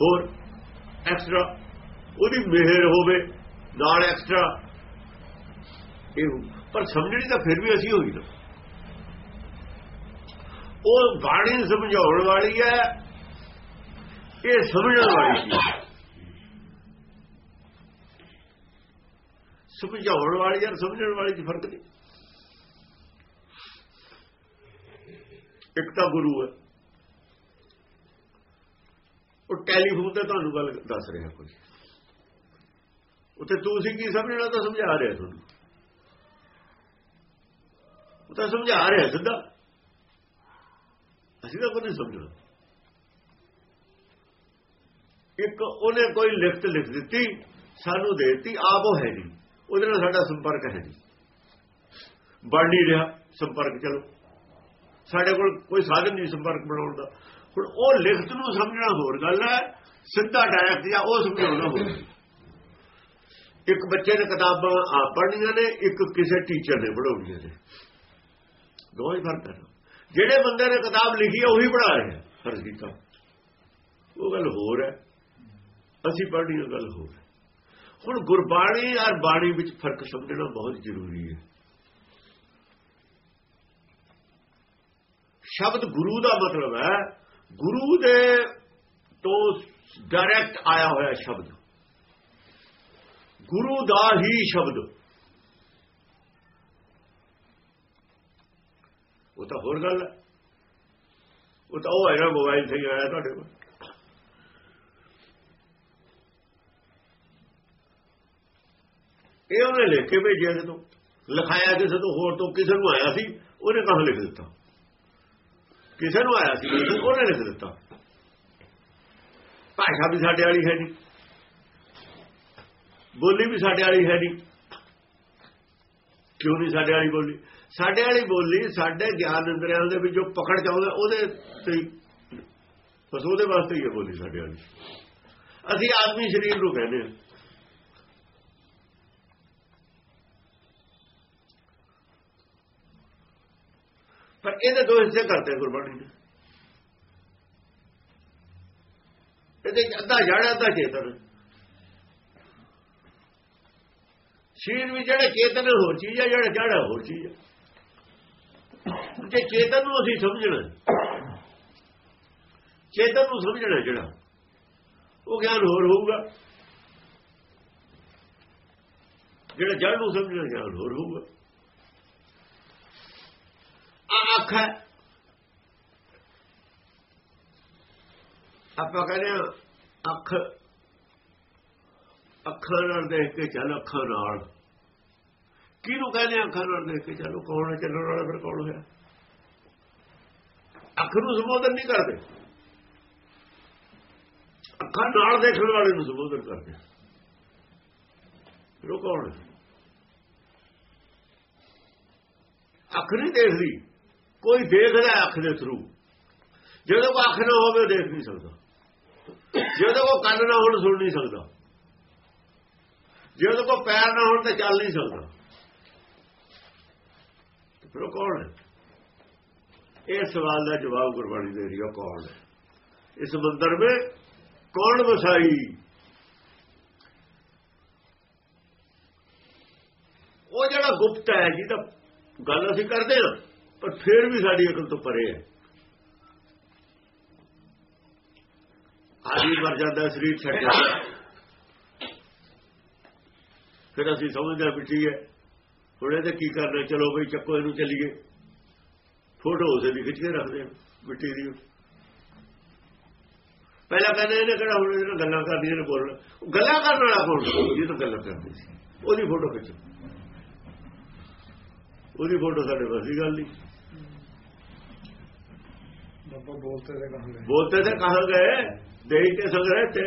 Speaker 2: ਹੋਰ ਐਕਸਟਰਾ ਉਹਦੀ ਮਿਹਰ ਹੋਵੇ, ਨਾਲ ਐਕਸਟਰਾ ਇਹ ਪਰ ਸਮਝਣੀ ਤਾਂ ਫਿਰ ਵੀ ਅਸੀਂ ਹੋਈ ਨਾ। ਉਹ ਬਾਣੀ ਸਮਝਾਉਣ ਵਾਲੀ ਹੈ, ਇਹ ਸਮਝਣ ਵਾਲੀ ਸੀ ਸਮਝਾਉਣ ਵਾਲੀ ਯਾਰ ਸਮਝਣ ਵਾਲੀ ਚ ਫ਼ਰਕ ਨਹੀਂ। ਇੱਕ ਤਾਂ ਗੁਰੂ ਹੈ। ਉਹ ਟੈਲੀਫੋਨ ਤੇ ਤੁਹਾਨੂੰ ਗੱਲ ਦੱਸ ਰਿਹਾ ਕੋਈ। ਉੱਥੇ ਤੁਸੀਂ ਕੀ ਸਮਝਣਾ, ਤਾਂ ਸਮਝਾ ਰਿਹਾ ਤੁਹਾਨੂੰ ਉਹ ਤਾਂ ਸਮਝਾ ਰਿਹਾ ਸਿੱਧਾ। ਅਸੀਂ ਤਾਂ ਕੋਈ ਨਹੀਂ ਸਮਝਣਾ। ਇੱਕ ਉਹਨੇ ਕੋਈ ਲਿਖਤ ਲਿਖ ਦਿੱਤੀ, ਸਾਨੂੰ ਦੇ ਦਿੱਤੀ, ਆਪ ਉਹ ਹੈ ਨਹੀਂ। ਉਹਦੇ ਨਾਲ ਸਾਡਾ ਸੰਪਰਕ ਹੈ ਨਹੀਂ। ਬਣ ਨਹੀਂ ਰਿਹਾ, ਸੰਪਰਕ ਚਲੋ। ਸਾਡੇ ਕੋਲ ਕੋਈ ਸਾਧਨ ਨਹੀਂ ਸੰਪਰਕ ਬਣਾਉਣ ਦਾ। ਹੁਣ ਉਹ ਲਿਖਤ ਨੂੰ ਸਮਝਣਾ ਹੋਰ ਗੱਲ ਹੈ, ਸਿੱਧਾ ਡਾਇਰੈਕਟ ਜਾਂ ਉਹ ਸਮਝਾਉਣਾ ਹੋਰ। ਇੱਕ ਬੱਚੇ ਨੇ ਕਿਤਾਬਾਂ ਆਪ ਪੜ੍ਹਨੀਆਂ ਨੇ, ਇੱਕ ਕਿਸੇ ਟੀਚਰ ਨੇ ਪੜ੍ਹਾਉਣੀਆਂ ਨੇ। ਦੋਵੇਂ ਹੀ ਫ਼ਰਕ ਹੈ। ਜਿਹੜੇ ਬੰਦੇ ਨੇ ਕਿਤਾਬ ਲਿਖੀ ਹੈ ਉਹੀ ਪੜ੍ਹਾ ਰਿਹਾ ਫਰਜ਼ ਕੀਤਾ ਉਹ ਗੱਲ ਹੋਰ ਹੈ। ਅਸੀਂ ਪੜ੍ਹਨੀ ਉਹ ਗੱਲ ਹੋਰ ਹੈ। ਹੁਣ ਗੁਰਬਾਣੀ ਔਰ ਬਾਣੀ ਵਿੱਚ ਫ਼ਰਕ ਸਮਝਣਾ ਬਹੁਤ ਜ਼ਰੂਰੀ ਹੈ। ਸ਼ਬਦ ਗੁਰੂ ਦਾ ਮਤਲਬ ਹੈ। ਗੁਰੂ ਦੇ ਤੋਂ ਡਾਇਰੈਕਟ ਆਇਆ ਹੋਇਆ ਸ਼ਬਦ। ਗੁਰੂ ਦਾ ਹੀ ਸ਼ਬਦ। ਉਹ ਤਾਂ ਹੋਰ ਗੱਲ ਹੈ। ਉਹ ਤਾਂ ਉਹ ਹੈ ਮੋਬਾਈਲ ਤੇ ਆਇਆ ਤੁਹਾਡੇ ਕੋਲ। ਇਹ ਉਹਨੇ ਲਿਖ ਕੇ ਭੇਜਿਆ ਜਦੋਂ। ਲਿਖਾਇਆ ਕਿਸੇ ਤੋਂ, ਹੋਰ ਤੋਂ ਕਿਸੇ ਨੂੰ ਆਇਆ ਸੀ, ਉਹਨੇ ਕਹਾਂ ਲਿਖ ਦਿੱਤਾ? ਕਿਸੇ ਨੂੰ ਆਇਆ ਸੀ, ਉਹਨੇ ਲਿਖ ਦਿੱਤਾ। ਭਾਸ਼ਾ ਵੀ ਸਾਡੇ ਵਾਲੀ ਹੈ ਨਹੀਂ ਬੋਲੀ ਵੀ ਸਾਡੇ ਵਾਲੀ ਹੈ ਨਹੀਂ। ਕਿਉਂ ਨਹੀਂ ਸਾਡੇ ਵਾਲੀ ਬੋਲੀ? ਸਾਡੇ ਵਾਲੀ ਬੋਲੀ ਸਾਡੇ ਗਿਆਨ ਅੰਦਰਿਆਂ ਦੇ ਵਿੱਚ ਜੋ ਪਕੜ ਚਾਹੁੰਦਾ ਉਹਦੇ ਤੇ ਬਸ ਉਹਦੇ ਵਾਸਤੇ ਹੀ ਹੈ ਬੋਲੀ ਸਾਡੇ ਵਾਲੀ। ਅਸੀਂ ਆਦਮੀ ਸਰੀਰ ਨੂੰ ਕਹਿੰਦੇ ਹਾਂ। ਪਰ ਇਹਦੇ ਦੋ ਹਿੱਸੇ ਕਰਦੇ ਗੁਰਬਾਣੀ ਨੇ ਇਹਦੇ ਅੱਧਾ ਜੜ ਅੱਧਾ ਚੇਤਨ। ਸਰੀਰ ਵਿੱਚ ਜਿਹੜਾ ਚੇਤਨ ਹੋਰ ਚੀਜ਼ ਹੈ ਜਿਹੜਾ ਜੜ ਹੈ ਹੋਰ ਚੀਜ਼ ਹੈ ਜੇ ਚੇਤਨ ਨੂੰ ਅਸੀਂ ਸਮਝਣਾ ਚੇਤਨ ਨੂੰ ਸਮਝਣਾ ਜਿਹੜਾ, ਉਹ ਗਿਆਨ ਹੋਰ ਹੋਊਗਾ। ਜਿਹੜਾ ਜੜ ਨੂੰ ਸਮਝਣਾ, ਗਿਆਨ ਹੋਰ ਹੋਊਗਾ। ਅੱਖ ਹੈ। ਆਪਾਂ ਕਹਿੰਦੇ ਹਾਂ, ਅੱਖ ਅੱਖਾਂ ਨਾਲ ਦੇਖ ਕੇ ਚੱਲ ਅੱਖਾਂ ਨਾਲ। ਕਿਹਨੂੰ ਕਹਿੰਦੇ ਅੱਖਾਂ ਨਾਲ ਦੇਖ ਕੇ ਚੱਲੋ? ਕੌਣ ਹੈ ਚੱਲਣ ਵਾਲਾ ਫਿਰ ਕੌਣ ਹੋਇਆ? ਅੱਖ ਨੂੰ ਸੰਬੋਧਨ ਨਹੀਂ ਕਰਦੇ। ਅੱਖਾਂ ਨਾਲ ਦੇਖਣ ਵਾਲੇ ਨੂੰ ਸੰਬੋਧਨ ਕਰਦੇ ਫਿਰ ਉਹ ਕੌਣ ਅੱਖ ਨਹੀਂ ਦੇਖਦੀ। ਕੋਈ ਦੇਖਦਾ ਅੱਖ ਦੇ ਥਰੂ ਜਦੋਂ ਕੋ ਅੱਖ ਨਾ ਹੋਵੇ ਦੇਖ ਨਹੀਂ ਸਕਦਾ। ਜਦੋਂ ਕੋ ਕੰਨ ਨਾ ਹੋਣ ਸੁਣ ਨਹੀਂ ਸਕਦਾ। ਜੇ ਉਹਦੇ ਕੋ ਪੈਰ ਨਾ ਹੋਣ ਤੇ ਚੱਲ ਨਹੀਂ ਸਕਦਾ। ਫਿਰ ਉਹ ਕੌਣ ਹੈ? ਇਹ ਸਵਾਲ ਦਾ ਜਵਾਬ ਗੁਰਬਾਣੀ ਦੇ ਰਹੀ ਹੈ ਕੌਣ ਹੈ? ਇਸ ਮੰਦਰ ਵਿੱਚ ਕੌਣ ਵਸਾਈ? ਉਹ ਜਿਹੜਾ ਗੁਪਤ ਹੈ, ਜਿਹਦਾ ਗੱਲ ਅਸੀਂ ਕਰਦੇ ਹਾਂ, ਪਰ ਫਿਰ ਵੀ ਸਾਡੀ ਅਕਲ ਤੋਂ ਪਰੇ ਹੈ। ਆਦਮੀ ਮਰ ਜਾਂਦਾ, ਸਰੀਰ ਛੱਡ ਜਾਂਦਾ। ਫਿਰ ਅਸੀਂ ਸਮਝਦੇ ਮਿੱਟੀ ਹੈ। ਹੁਣ ਇਹਦੇ ਕੀ ਕਰਨਾ ਚਲੋ ਬਈ ਚੱਕੋ ਇਹਨੂੰ ਚਲੀਏ। ਫੋਟੋ ਉਸੇ ਦੀ ਖਿੱਚ ਕੇ ਰੱਖਦੇ ਮਿੱਟੀ ਦੀ। ਪਹਿਲਾਂ ਕਹਿੰਦੇ ਇਹਨੇ ਕਿਹੜਾ ਹੁਣ ਇਹਨਾਂ ਗੱਲਾਂ ਕਰਦੀਆਂ ਨੇ ਬੋਲਣਾ। ਗੱਲਾਂ ਕਰਨ ਵਾਲਾ ਕੋਣ ਇਹ ਤਾਂ ਗੱਲਾਂ ਕਰਦੇ ਸੀ। ਉਹਦੀ ਫੋਟੋ ਖਿੱਚ। ਉਹਦੀ ਫੋਟੋ ਸਾਡੇ ਵਸੀ ਗੱਲ ਨਹੀਂ
Speaker 1: ਬੋਲਤੇ ਤੇ
Speaker 2: ਕਹਾਂ ਗਏ। ਦੇਈ ਤੇ ਸੰਗ੍ਰਹਿ ਤੇ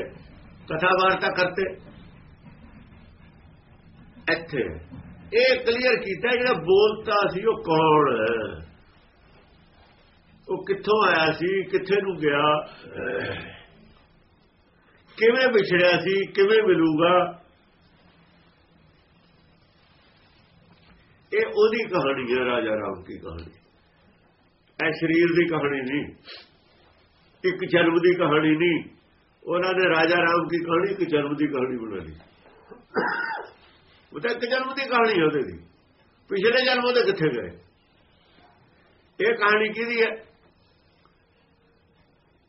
Speaker 2: ਕਥਾ ਵਾਰਤਾ ਕਰਤੇ। ਇੱਥੇ। ਇਹ ਕਲੀਅਰ ਕੀਤਾ ਜਿਹੜਾ ਬੋਲਤਾ ਸੀ, ਉਹ ਕੌਣ ਉਹ ਕਿੱਥੋਂ ਆਇਆ ਸੀ? ਕਿੱਥੇ ਨੂੰ ਗਿਆ? ਕਿਵੇਂ ਵਿਛੜਿਆ ਸੀ? ਕਿਵੇਂ ਮਿਲੂਗਾ? ਇਹ ਉਹਦੀ ਕਹਾਣੀ ਹੈ, ਰਾਜਾ ਰਾਮ ਦੀ ਕਹਾਣੀ। ਇਹ ਸਰੀਰ ਦੀ ਕਹਾਣੀ ਨਹੀਂ। ਇੱਕ ਜਨਮ ਦੀ ਕਹਾਣੀ ਨਹੀਂ। ਉਹਨਾਂ ਨੇ ਰਾਜਾ ਰਾਮ ਦੀ ਕਹਾਣੀ, ਇੱਕ ਜਨਮ ਦੀ ਕਹਾਣੀ ਬਣਾ ਲਈ ਉਹ ਤਾਂ ਇੱਕ ਜਨਮ ਦੀ ਕਹਾਣੀ ਉਹਦੇ ਦੀ। ਪਿਛਲੇ ਜਨਮ ਉਹਦੇ ਕਿੱਥੇ ਗਏ? ਇਹ ਕਹਾਣੀ ਕਿਹਦੀ ਹੈ?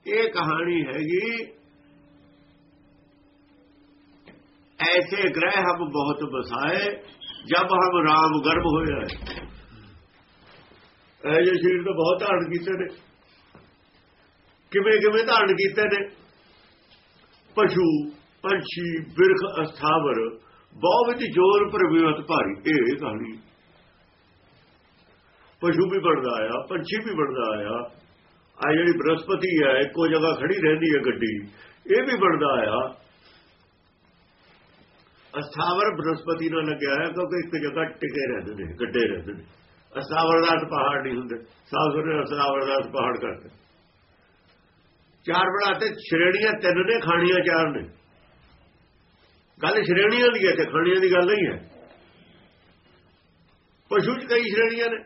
Speaker 2: ਇਹ ਕਹਾਣੀ ਹੈਗੀ, ਐਸੇ ਗ੍ਰਹਿ ਹਮ ਬਹੁਤ ਬਸਾਏ ਜਬ ਹਮ ਰਾਮ ਗਰਭ ਹੋਇਆ ਐ ਜੇ ਸ਼ਰੀਰ ਤੋਂ ਬਹੁਤ ਧਾਰਨ ਕੀਤੇ ਨੇ। ਕਿਵੇਂ ਕਿਵੇਂ ਧਾਰਨ ਕੀਤੇ ਨੇ? ਪਸ਼ੂ, ਪੰਛੀ, ਬਿਰਖ, ਅਸਥਾਵਰ ਬਹੁ ਵਿੱਚ ਜੋਰ ਪ੍ਰਵਿਵਤ ਭਾਰੀ। ਇਹ ਕਹਾਣੀ। ਪਸ਼ੂ ਵੀ ਬਣਦਾ ਆਇਆ ਪੰਛੀ ਵੀ ਬਣਦਾ ਆਇਆ ਆ ਜਿਹੜੀ ਬ੍ਰਹਸਪਤੀ ਹੈ ਇੱਕੋ ਜਗ੍ਹਾ ਖੜੀ ਰਹਿੰਦੀ ਹੈ ਗੱਡੀ। ਇਹ ਵੀ ਬਣਦਾ ਆਇਆ ਅਸਥਾਵਰ ਬ੍ਰਹਸਪਤੀ ਨਾਲ ਲੱਗਿਆ ਹੈ ਕਿਉਂਕਿ ਇੱਕ ਜਗ੍ਹਾ ਟਿਕੇ ਰਹਿੰਦੇ ਨੇ, ਗੱਡੇ ਰਹਿੰਦੇ ਨੇ। ਅਸਥਾਵਰ ਦਾ ਪਹਾੜ ਨਹੀਂ ਹੁੰਦੇ। ਸਾਸੁਰ ਨੇ ਅਸਥਾਵਰ ਦਾ ਪਹਾੜ ਕਰਦੇ ਚਾਰ ਬਣਾਤੇ, ਸ਼੍ਰੇਣੀਆਂ ਤਿੰਨ ਨੇ, ਖਾਣੀਆਂ ਚਾਰ ਨੇ। ਗੱਲ ਸ਼੍ਰੇਣੀਆਂ ਦੀ ਹੈ ਤੇ ਖਾਣੀਆਂ ਦੀ ਗੱਲ ਨਹੀਂ ਹੈ। ਪਸ਼ੂ ਚ ਕਈ ਸ਼੍ਰੇਣੀਆਂ ਨੇ।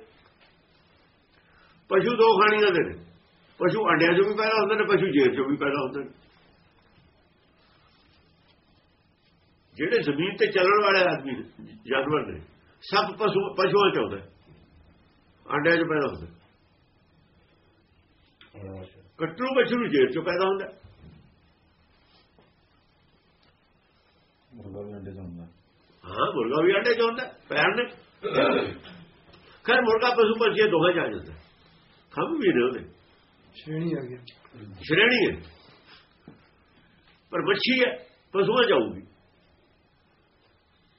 Speaker 2: ਪਸ਼ੂ ਦੋ ਖਾਣੀਆਂ ਦੇ ਨੇ। ਪਸ਼ੂ ਅੰਡਿਆਂ ਚੋਂ ਵੀ ਪੈਦਾ ਹੁੰਦੇ ਨੇ ਪਸ਼ੂ ਜੇਰ ਚੋਂ ਵੀ ਪੈਦਾ ਹੁੰਦੇ ਨੇ। ਜਿਹੜੇ ਜ਼ਮੀਨ ਤੇ ਚੱਲਣ ਵਾਲੇ ਆਦਮੀ ਨੇ, ਜਾਨਵਰ ਨੇ ਸਭ ਪਸ਼ੂ ਪਸ਼ੂਆਂ ਚ ਆਉਂਦੇ ਅੰਡਿਆਂ ਚ ਪੈਦਾ ਹੁੰਦੇ ਕੱਟੂ ਪਸ਼ੂ ਨੂੰ ਜੇਰ ਚੋਂ ਪੈਦਾ ਹੁੰਦਾ
Speaker 3: ਮੁਰਗਾ ਵੀ ਅੰਡੇ ਚ ਹੁੰਦਾ।
Speaker 2: ਹਾਂ ਮੁਰਗਾ ਵੀ ਅੰਡੇ ਚ ਹੁੰਦਾ ਪੈਰ ਨੇ। ਖੈਰ ਮੁਰਗਾ ਪਸ਼ੂ ਪੰਛੀ ਦੋਹਾਂ ਚ ਆ ਜਾਂਦਾ। ਖੰਭ ਵੀ ਨੇ ਉਹਦੇ।
Speaker 1: ਸ਼੍ਰੇਣੀ ਆ ਗਿਆ।
Speaker 2: ਸ਼੍ਰੇਣੀ ਹੈ। ਪਰ ਮੱਛੀ ਹੈ ਪਸ਼ੂਆਂ ਚ ਆਊਗੀ।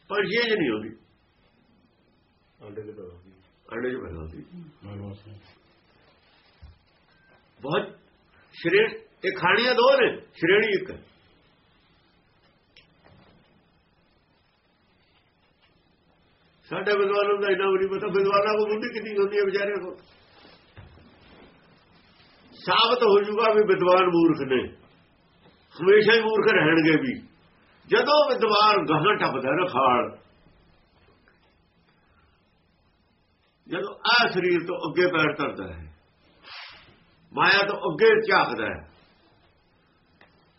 Speaker 2: ਪੰਛੀਆਂ ਚ ਨਹੀਂ ਆਉਂਦੀ।
Speaker 3: ਅੰਡੇ ਦੇ ਪੈਦਾ
Speaker 2: ਅੰਡੇ ਚ ਪੈਦਾ ਹੁੰਦੀ। ਬਹੁਤ ਸ਼੍ਰੇਣ ਇਹ ਖਾਣੀਆਂ ਦੋ ਨੇ ਸ਼੍ਰੇਣੀ ਇੱਕ। ਹੈ ਸਾਡੇ ਵਿਦਵਾਨਾਂ ਦਾ ਇੰਨਾ ਵੀ ਨਹੀਂ ਪਤਾ। ਵਿਦਵਾਨਾਂ ਕੋਲ ਬੁੱਧੀ ਕਿੰਨੀ ਹੁੰਦੀ ਹੈ ਵਿਚਾਰਿਆਂ ਕੋਲ। ਸਾਬਤ ਹੋ ਜੂਗਾ ਵੀ ਵਿਦਵਾਨ ਮੂਰਖ ਨੇ। ਹਮੇਸ਼ਾ ਹੀ ਮੂਰਖ ਰਹਿਣਗੇ ਵੀ। ਜਦੋਂ ਵਿਦਵਾਨ ਗਾਹਾਂ ਟੱਪਦਾ ਨਾ ਖਾਲ ਜਦੋਂ ਆ ਸਰੀਰ ਤੋਂ ਅੱਗੇ ਪੈਰ ਧਰਦਾ ਹੈ ਮਾਇਆ ਤੋਂ ਅੱਗੇ ਝਾਕਦਾ ਹੈ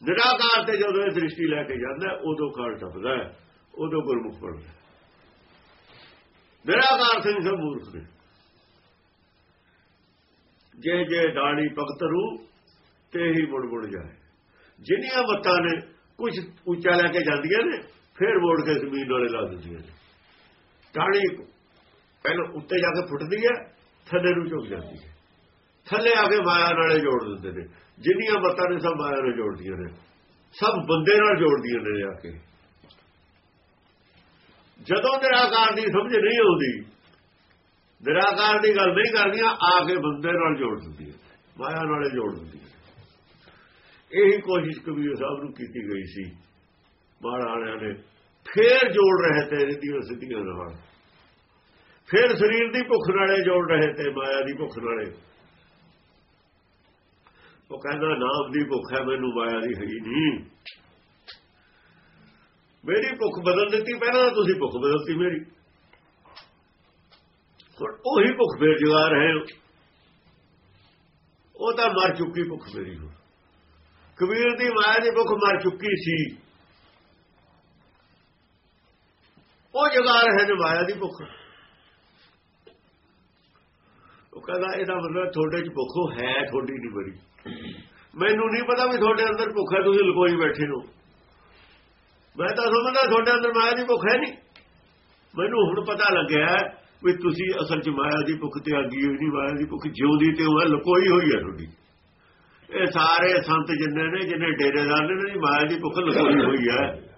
Speaker 2: ਨਿਰਾਕਾਰ ਤੇ ਜਦੋਂ ਇਹ ਦ੍ਰਿਸ਼ਟੀ ਲੈ ਕੇ ਜਾਂਦਾ ਉਦੋਂ ਖਾਲ ਟੱਪਦਾ ਹੈ, ਉਦੋਂ ਗੁਰਮੁਖ ਬਣਦਾ ਨਿਰਾਕਾਰ ਸਿੰਘ ਸਭ ਮੂਰਖ ਨੇ। ਜੇ ਜੇ ਡਾਣੀ ਭਗਤ ਰੂ ਤੇ ਹੀ ਮੁੜ ਮੁੜ ਜਾਏ। ਜਿੰਨੀਆਂ ਮੱਤਾਂ ਨੇ ਕੁਝ ਉੱਚਾ ਲੈ ਕੇ ਜਾਂਦੀਆਂ ਨੇ, ਫਿਰ ਮੋੜ ਕੇ ਜ਼ਮੀਨ ਵਾਲੇ ਲਾ ਦਿੰਦੀਆਂ ਨੇ। ਡਾਣੀ ਪਹਿਲਾਂ ਉੱਤੇ ਜਾ ਕੇ ਫੁੱਟਦੀ ਹੈ, ਥੱਲੇ ਨੂੰ ਝੁਕ ਜਾਂਦੀ ਹੈ। ਥੱਲੇ ਆ ਕੇ ਮਾਇਆ ਨਾਲੇ ਜੋੜ ਦਿੰਦੇ ਨੇ। ਜਿੰਨੀਆਂ ਮੱਤਾਂ ਨੇ, ਸਭ ਮਾਇਆ ਨਾਲ ਜੋੜਦੀਆਂ ਨੇ। ਸਭ ਬੰਦੇ ਨਾਲ ਜੋੜਦੀਆਂ ਨੇ ਆ ਕੇ। ਜਦੋਂ ਨਿਰਾਕਾਰ ਦੀ ਸਮਝ ਨਹੀਂ ਆਉਂਦੀ, ਨਿਰਾਕਾਰ ਦੀ ਗੱਲ ਨਹੀਂ ਕਰਦੀਆਂ ਆ ਕੇ ਬੰਦੇ ਨਾਲ ਜੋੜ ਦਿੰਦੀ ਹੈ, ਮਾਇਆ ਨਾਲੇ ਜੋੜ ਦਿੰਦੀ ਹੈ। ਇਹੀ ਕੋਸ਼ਿਸ਼ ਕਬੀਰ ਸਾਹਿਬ ਨੂੰ ਕੀਤੀ ਗਈ ਸੀ। ਬਾਹਰ ਵਾਲਿਆਂ ਨੇ ਫੇਰ ਜੋੜ ਰਹੇ ਤੇ ਰਿੱਧੀਆਂ ਸਿੱਧੀਆਂ ਨਾਲ ਫੇਰ ਸਰੀਰ ਦੀ ਭੁੱਖ ਨਾਲੇ ਜੋੜ ਰਹੇ ਤੇ ਮਾਇਆ ਦੀ ਭੁੱਖ ਨਾਲੇ। ਉਹ ਕਹਿੰਦਾ, ਨਾਮ ਦੀ ਭੁੱਖ ਹੈ, ਮੈਨੂੰ ਮਾਇਆ ਦੀ ਹੈ ਨਹੀਂ। ਮੇਰੀ ਭੁੱਖ ਬਦਲ ਦਿੱਤੀ, ਪਹਿਲਾਂ ਤਾਂ ਤੁਸੀਂ ਭੁੱਖ ਬਦਲਤੀ ਮੇਰੀ। ਹੁਣ ਉਹੀ ਭੁੱਖ ਫੇਰ ਜਗਾ ਰਹੇ ਹੋ। ਉਹ ਤਾਂ ਮਰ ਚੁੱਕੀ ਭੁੱਖ ਮੇਰੀ ਹੁਣ। ਕਬੀਰ ਦੀ ਮਾਇਆ ਦੀ ਭੁੱਖ ਮਰ ਚੁੱਕੀ ਸੀ। ਉਹ ਜਗਾ ਰਹੇ ਨੇ ਮਾਇਆ ਦੀ ਭੁੱਖ। ਉਹ ਕਹਿੰਦਾ, ਇਹਦਾ ਮਤਲਬ ਤੁਹਾਡੇ ਚ ਭੁੱਖ ਹੈ, ਤੁਹਾਡੀ ਨਹੀਂ ਬੜੀ। ਮੈਨੂੰ ਨਹੀਂ ਪਤਾ ਵੀ ਤੁਹਾਡੇ ਅੰਦਰ ਭੁੱਖ ਹੈ, ਤੁਸੀਂ ਲੁਕੋਈ ਬੈਠੇ ਹੋ। ਮੈਂ ਤਾਂ ਸਮਝਦਾ ਤੁਹਾਡੇ ਅੰਦਰ ਮਾਇਆ ਦੀ ਭੁੱਖ ਹੈ ਨਹੀਂ। ਮੈਨੂੰ ਹੁਣ ਪਤਾ ਲੱਗਿਆ ਵੀ ਤੁਸੀਂ ਅਸਲ 'ਚ ਮਾਇਆ ਦੀ ਭੁੱਖ ਤੇ ਆਗੀ ਹੋਈ ਨਹੀਂ, ਮਾਇਆ ਦੀ ਭੁੱਖ ਜਿਉਂਦੀ ਤੇ ਉਹ ਲਕੋਈ ਹੋਈ ਹੈ ਤੁਹਾਡੀ। ਇਹ ਸਾਰੇ ਸੰਤ ਜਿੰਨੇ ਨੇ, ਜਿੰਨੇ ਡੇਰੇਦਾਰ ਨੇ ਨਹੀਂ ਮਾਇਆ ਦੀ ਭੁੱਖ ਲਕੋਈ ਹੋਈ ਹੈ।